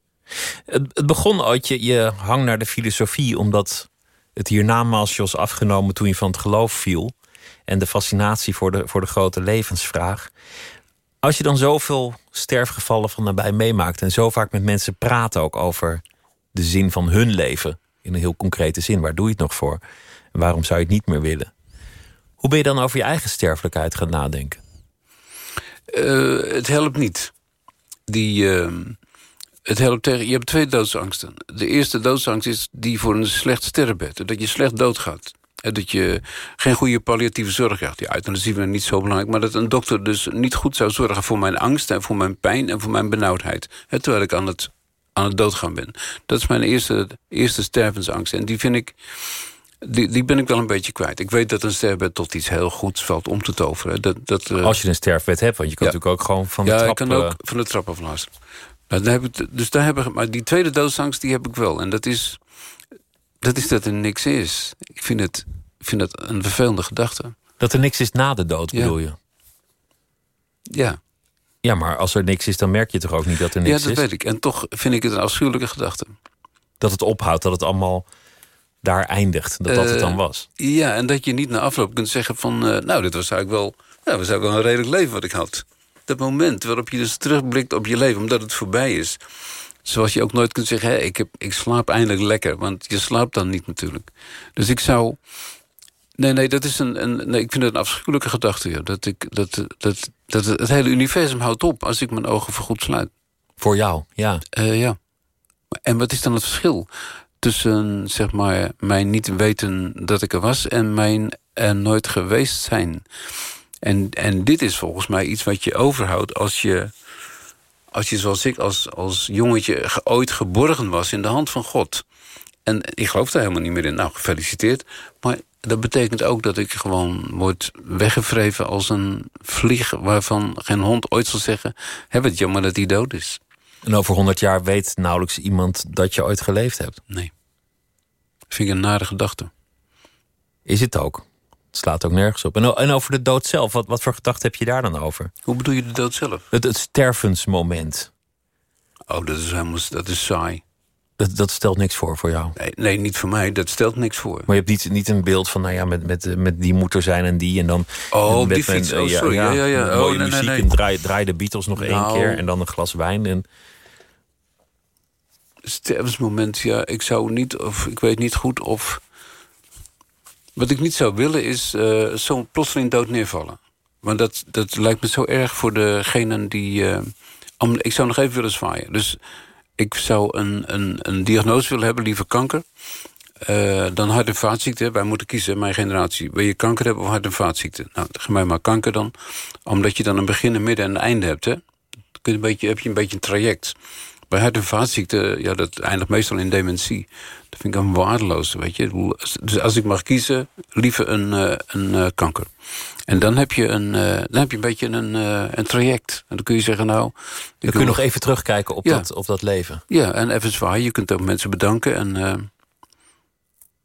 D: Het, begon ooit, je, je hang naar de filosofie... omdat het hiernamaals je was afgenomen toen je van het geloof viel... en de fascinatie voor de, voor de grote levensvraag. Als je dan zoveel sterfgevallen van nabij meemaakt... en zo vaak met mensen praat ook over de zin van hun leven... in een heel concrete zin, waar doe je het nog voor? En waarom zou je het niet meer willen? Hoe ben je dan over je eigen sterfelijkheid gaan nadenken?
E: Uh, het helpt niet. Die, uh, het helpt tegen, je hebt twee doodsangsten. De eerste doodsangst is die voor een slecht sterrenbed. Dat je slecht doodgaat. Dat je geen goede palliatieve zorg krijgt. Die euthanasie is niet zo belangrijk. Maar dat een dokter dus niet goed zou zorgen voor mijn angst... en voor mijn pijn en voor mijn benauwdheid. Terwijl ik aan het, aan het doodgaan ben. Dat is mijn eerste, eerste stervensangst. En die vind ik... Die, die ben ik wel een beetje kwijt. Ik weet dat een sterfbed tot iets heel goeds valt om te toveren. Dat, dat, uh...
D: Als je een sterfbed hebt, want je kan natuurlijk ook gewoon van de
E: ja,
D: trap...
E: Ja, ik kan ook van de trap aflazen. Nou, daar heb ik, dus daar heb ik, maar die tweede doodsangst die heb ik wel. En dat is dat, is dat er niks is. Ik vind het, ik vind het een vervelende gedachte.
D: Dat er niks is na de dood, bedoel je?
E: Ja.
D: Ja, maar als er niks is, dan merk je toch ook niet dat er niks
E: is? Ja, dat weet ik. En toch vind ik het een afschuwelijke gedachte.
D: Dat het ophoudt, dat het allemaal daar eindigt. Dat dat het dan was.
E: Uh, ja, en dat je niet na afloop kunt zeggen van... Uh, nou, dit was eigenlijk wel, ja, was eigenlijk wel een redelijk leven wat ik had. Dat moment waarop je dus terugblikt op je leven, omdat het voorbij is. Zoals je ook nooit kunt zeggen, hé, ik, heb, ik slaap eindelijk lekker. Want je slaapt dan niet natuurlijk. Dus ik zou... Nee, nee, dat is een, een nee, ik vind het een afschuwelijke gedachte. Ja. Dat, ik, dat, dat, dat het hele universum houdt op als ik mijn ogen voorgoed sluit.
D: Voor jou, ja.
E: Uh, ja. En wat is dan het verschil tussen, zeg maar, mijn niet weten dat ik er was... en mijn er nooit geweest zijn? En, en dit is volgens mij iets wat je overhoudt als je... als je zoals ik als, als jongetje ooit geborgen was in de hand van God. En ik geloof daar helemaal niet meer in. Nou, gefeliciteerd. Maar dat betekent ook dat ik gewoon word weggevreven als een vlieg... waarvan geen hond ooit zal zeggen... heb het jammer dat hij dood is.
D: En over honderd jaar weet nauwelijks iemand dat je ooit geleefd hebt.
E: Nee. Vind ik een nare gedachte.
D: Is het ook. Het slaat ook nergens op. En, en over de dood zelf, wat, wat voor gedachten heb je daar dan over?
E: Hoe bedoel je de dood zelf?
D: Het, het stervensmoment.
E: Oh, dat is helemaal dat is saai.
D: Dat, dat stelt niks voor voor jou?
E: Nee, nee, niet voor mij. Dat stelt niks voor.
D: Maar je hebt niet, niet een beeld van, nou ja, met, met, met die moet er zijn en die. En dan
E: oh, die fiets. oh, sorry. Ja, ja, ja. ja.
D: Mooie
E: oh, nee,
D: muziek
E: nee.
D: en draai, draai de Beatles nog
E: nou,
D: één keer. En dan een glas wijn. En...
E: Stervensmoment, ja. Ik zou niet, of ik weet niet goed of... Wat ik niet zou willen is uh, zo plotseling dood neervallen. Want dat, dat lijkt me zo erg voor degenen die... Om, ik zou nog even willen zwaaien. Dus ik zou een, een, een diagnose willen hebben, liever kanker. Uh, dan hart- en vaatziekte. Wij moeten kiezen, mijn generatie. Wil je kanker hebben of hart- en vaatziekte? Nou, geef mij maar kanker dan. Omdat je dan een begin, een midden en een einde hebt. Hè? Dan kun je een beetje, heb je een beetje een traject. Bij hart- en vaatziekte, ja, dat eindigt meestal in dementie. Dat vind ik een waardeloos, weet je. Dus als ik mag kiezen, liever een, uh, een uh, kanker. En dan heb je een, uh, dan heb je een beetje een, een traject. En dan kun je zeggen, nou...
D: Dan kun je nog even terugkijken op, ja. dat, op dat leven.
E: Ja, en even zwaaien. Je kunt ook mensen bedanken. En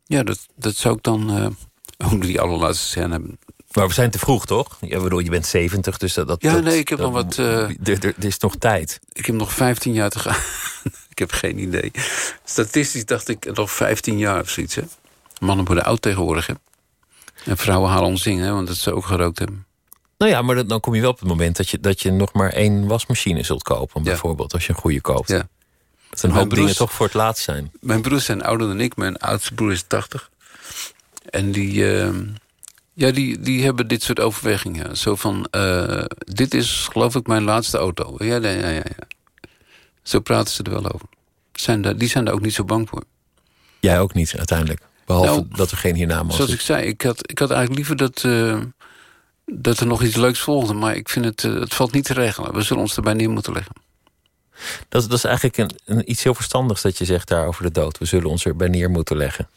E: ja, dat, dat zou ik dan... ook die allerlaatste scène hebben.
D: Maar we zijn te vroeg, toch? Ja, bedoel, je bent 70, dus dat... dat
E: ja, nee, ik heb
D: dat,
E: nog wat...
D: Er, er, is nog tijd.
E: Ik heb nog 15 jaar te gaan. ik heb geen idee. Statistisch dacht ik nog 15 jaar of zoiets, hè. Mannen worden oud tegenwoordig, hè. En vrouwen halen ons zingen, want dat ze ook gerookt hebben.
D: Nou ja, maar dan, dan kom je wel op het moment dat je, dat je nog maar één wasmachine zult kopen. Bijvoorbeeld, als je een goede koopt.
E: Ja.
D: Dat een hoop dingen toch voor het laatst zijn.
E: Mijn broers zijn ouder dan ik. Mijn oudste broer is 80. En die... Uh, ja, die, die hebben dit soort overwegingen. Zo van, uh, dit is geloof ik mijn laatste auto. Ja, ja, ja, ja. Zo praten ze er wel over. Zijn daar, die zijn daar ook niet zo bang voor.
D: Jij ook niet, uiteindelijk. Behalve nou, dat er geen hiernamaals
E: Zoals
D: is.
E: ik zei, ik had, ik had eigenlijk liever dat, uh, dat er nog iets leuks volgde. Maar ik vind het, uh, het valt niet te regelen. We zullen ons erbij neer moeten leggen.
D: Dat, dat is eigenlijk een, een, iets heel verstandigs dat je zegt daar over de dood. We zullen ons erbij neer moeten leggen.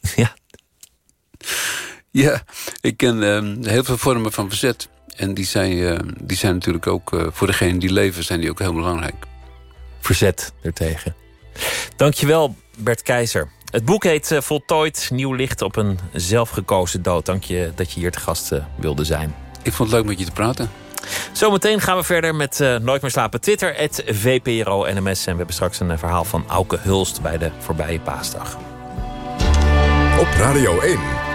D: ja.
E: Ja, ik ken uh, heel veel vormen van verzet. En die zijn, uh, die zijn natuurlijk ook, uh, voor degenen die leven, zijn die ook heel belangrijk.
D: Verzet ertegen. Dankjewel, Bert Keizer. Het boek heet uh, Voltooid, Nieuw Licht op een zelfgekozen dood. Dank je dat je hier te gast wilde zijn.
E: Ik vond het leuk met je te praten.
D: Zometeen gaan we verder met Nooit meer slapen. Twitter, het VPRO NMS. En we hebben straks een verhaal van Auke Hulst bij de voorbije paasdag.
B: Op Radio 1,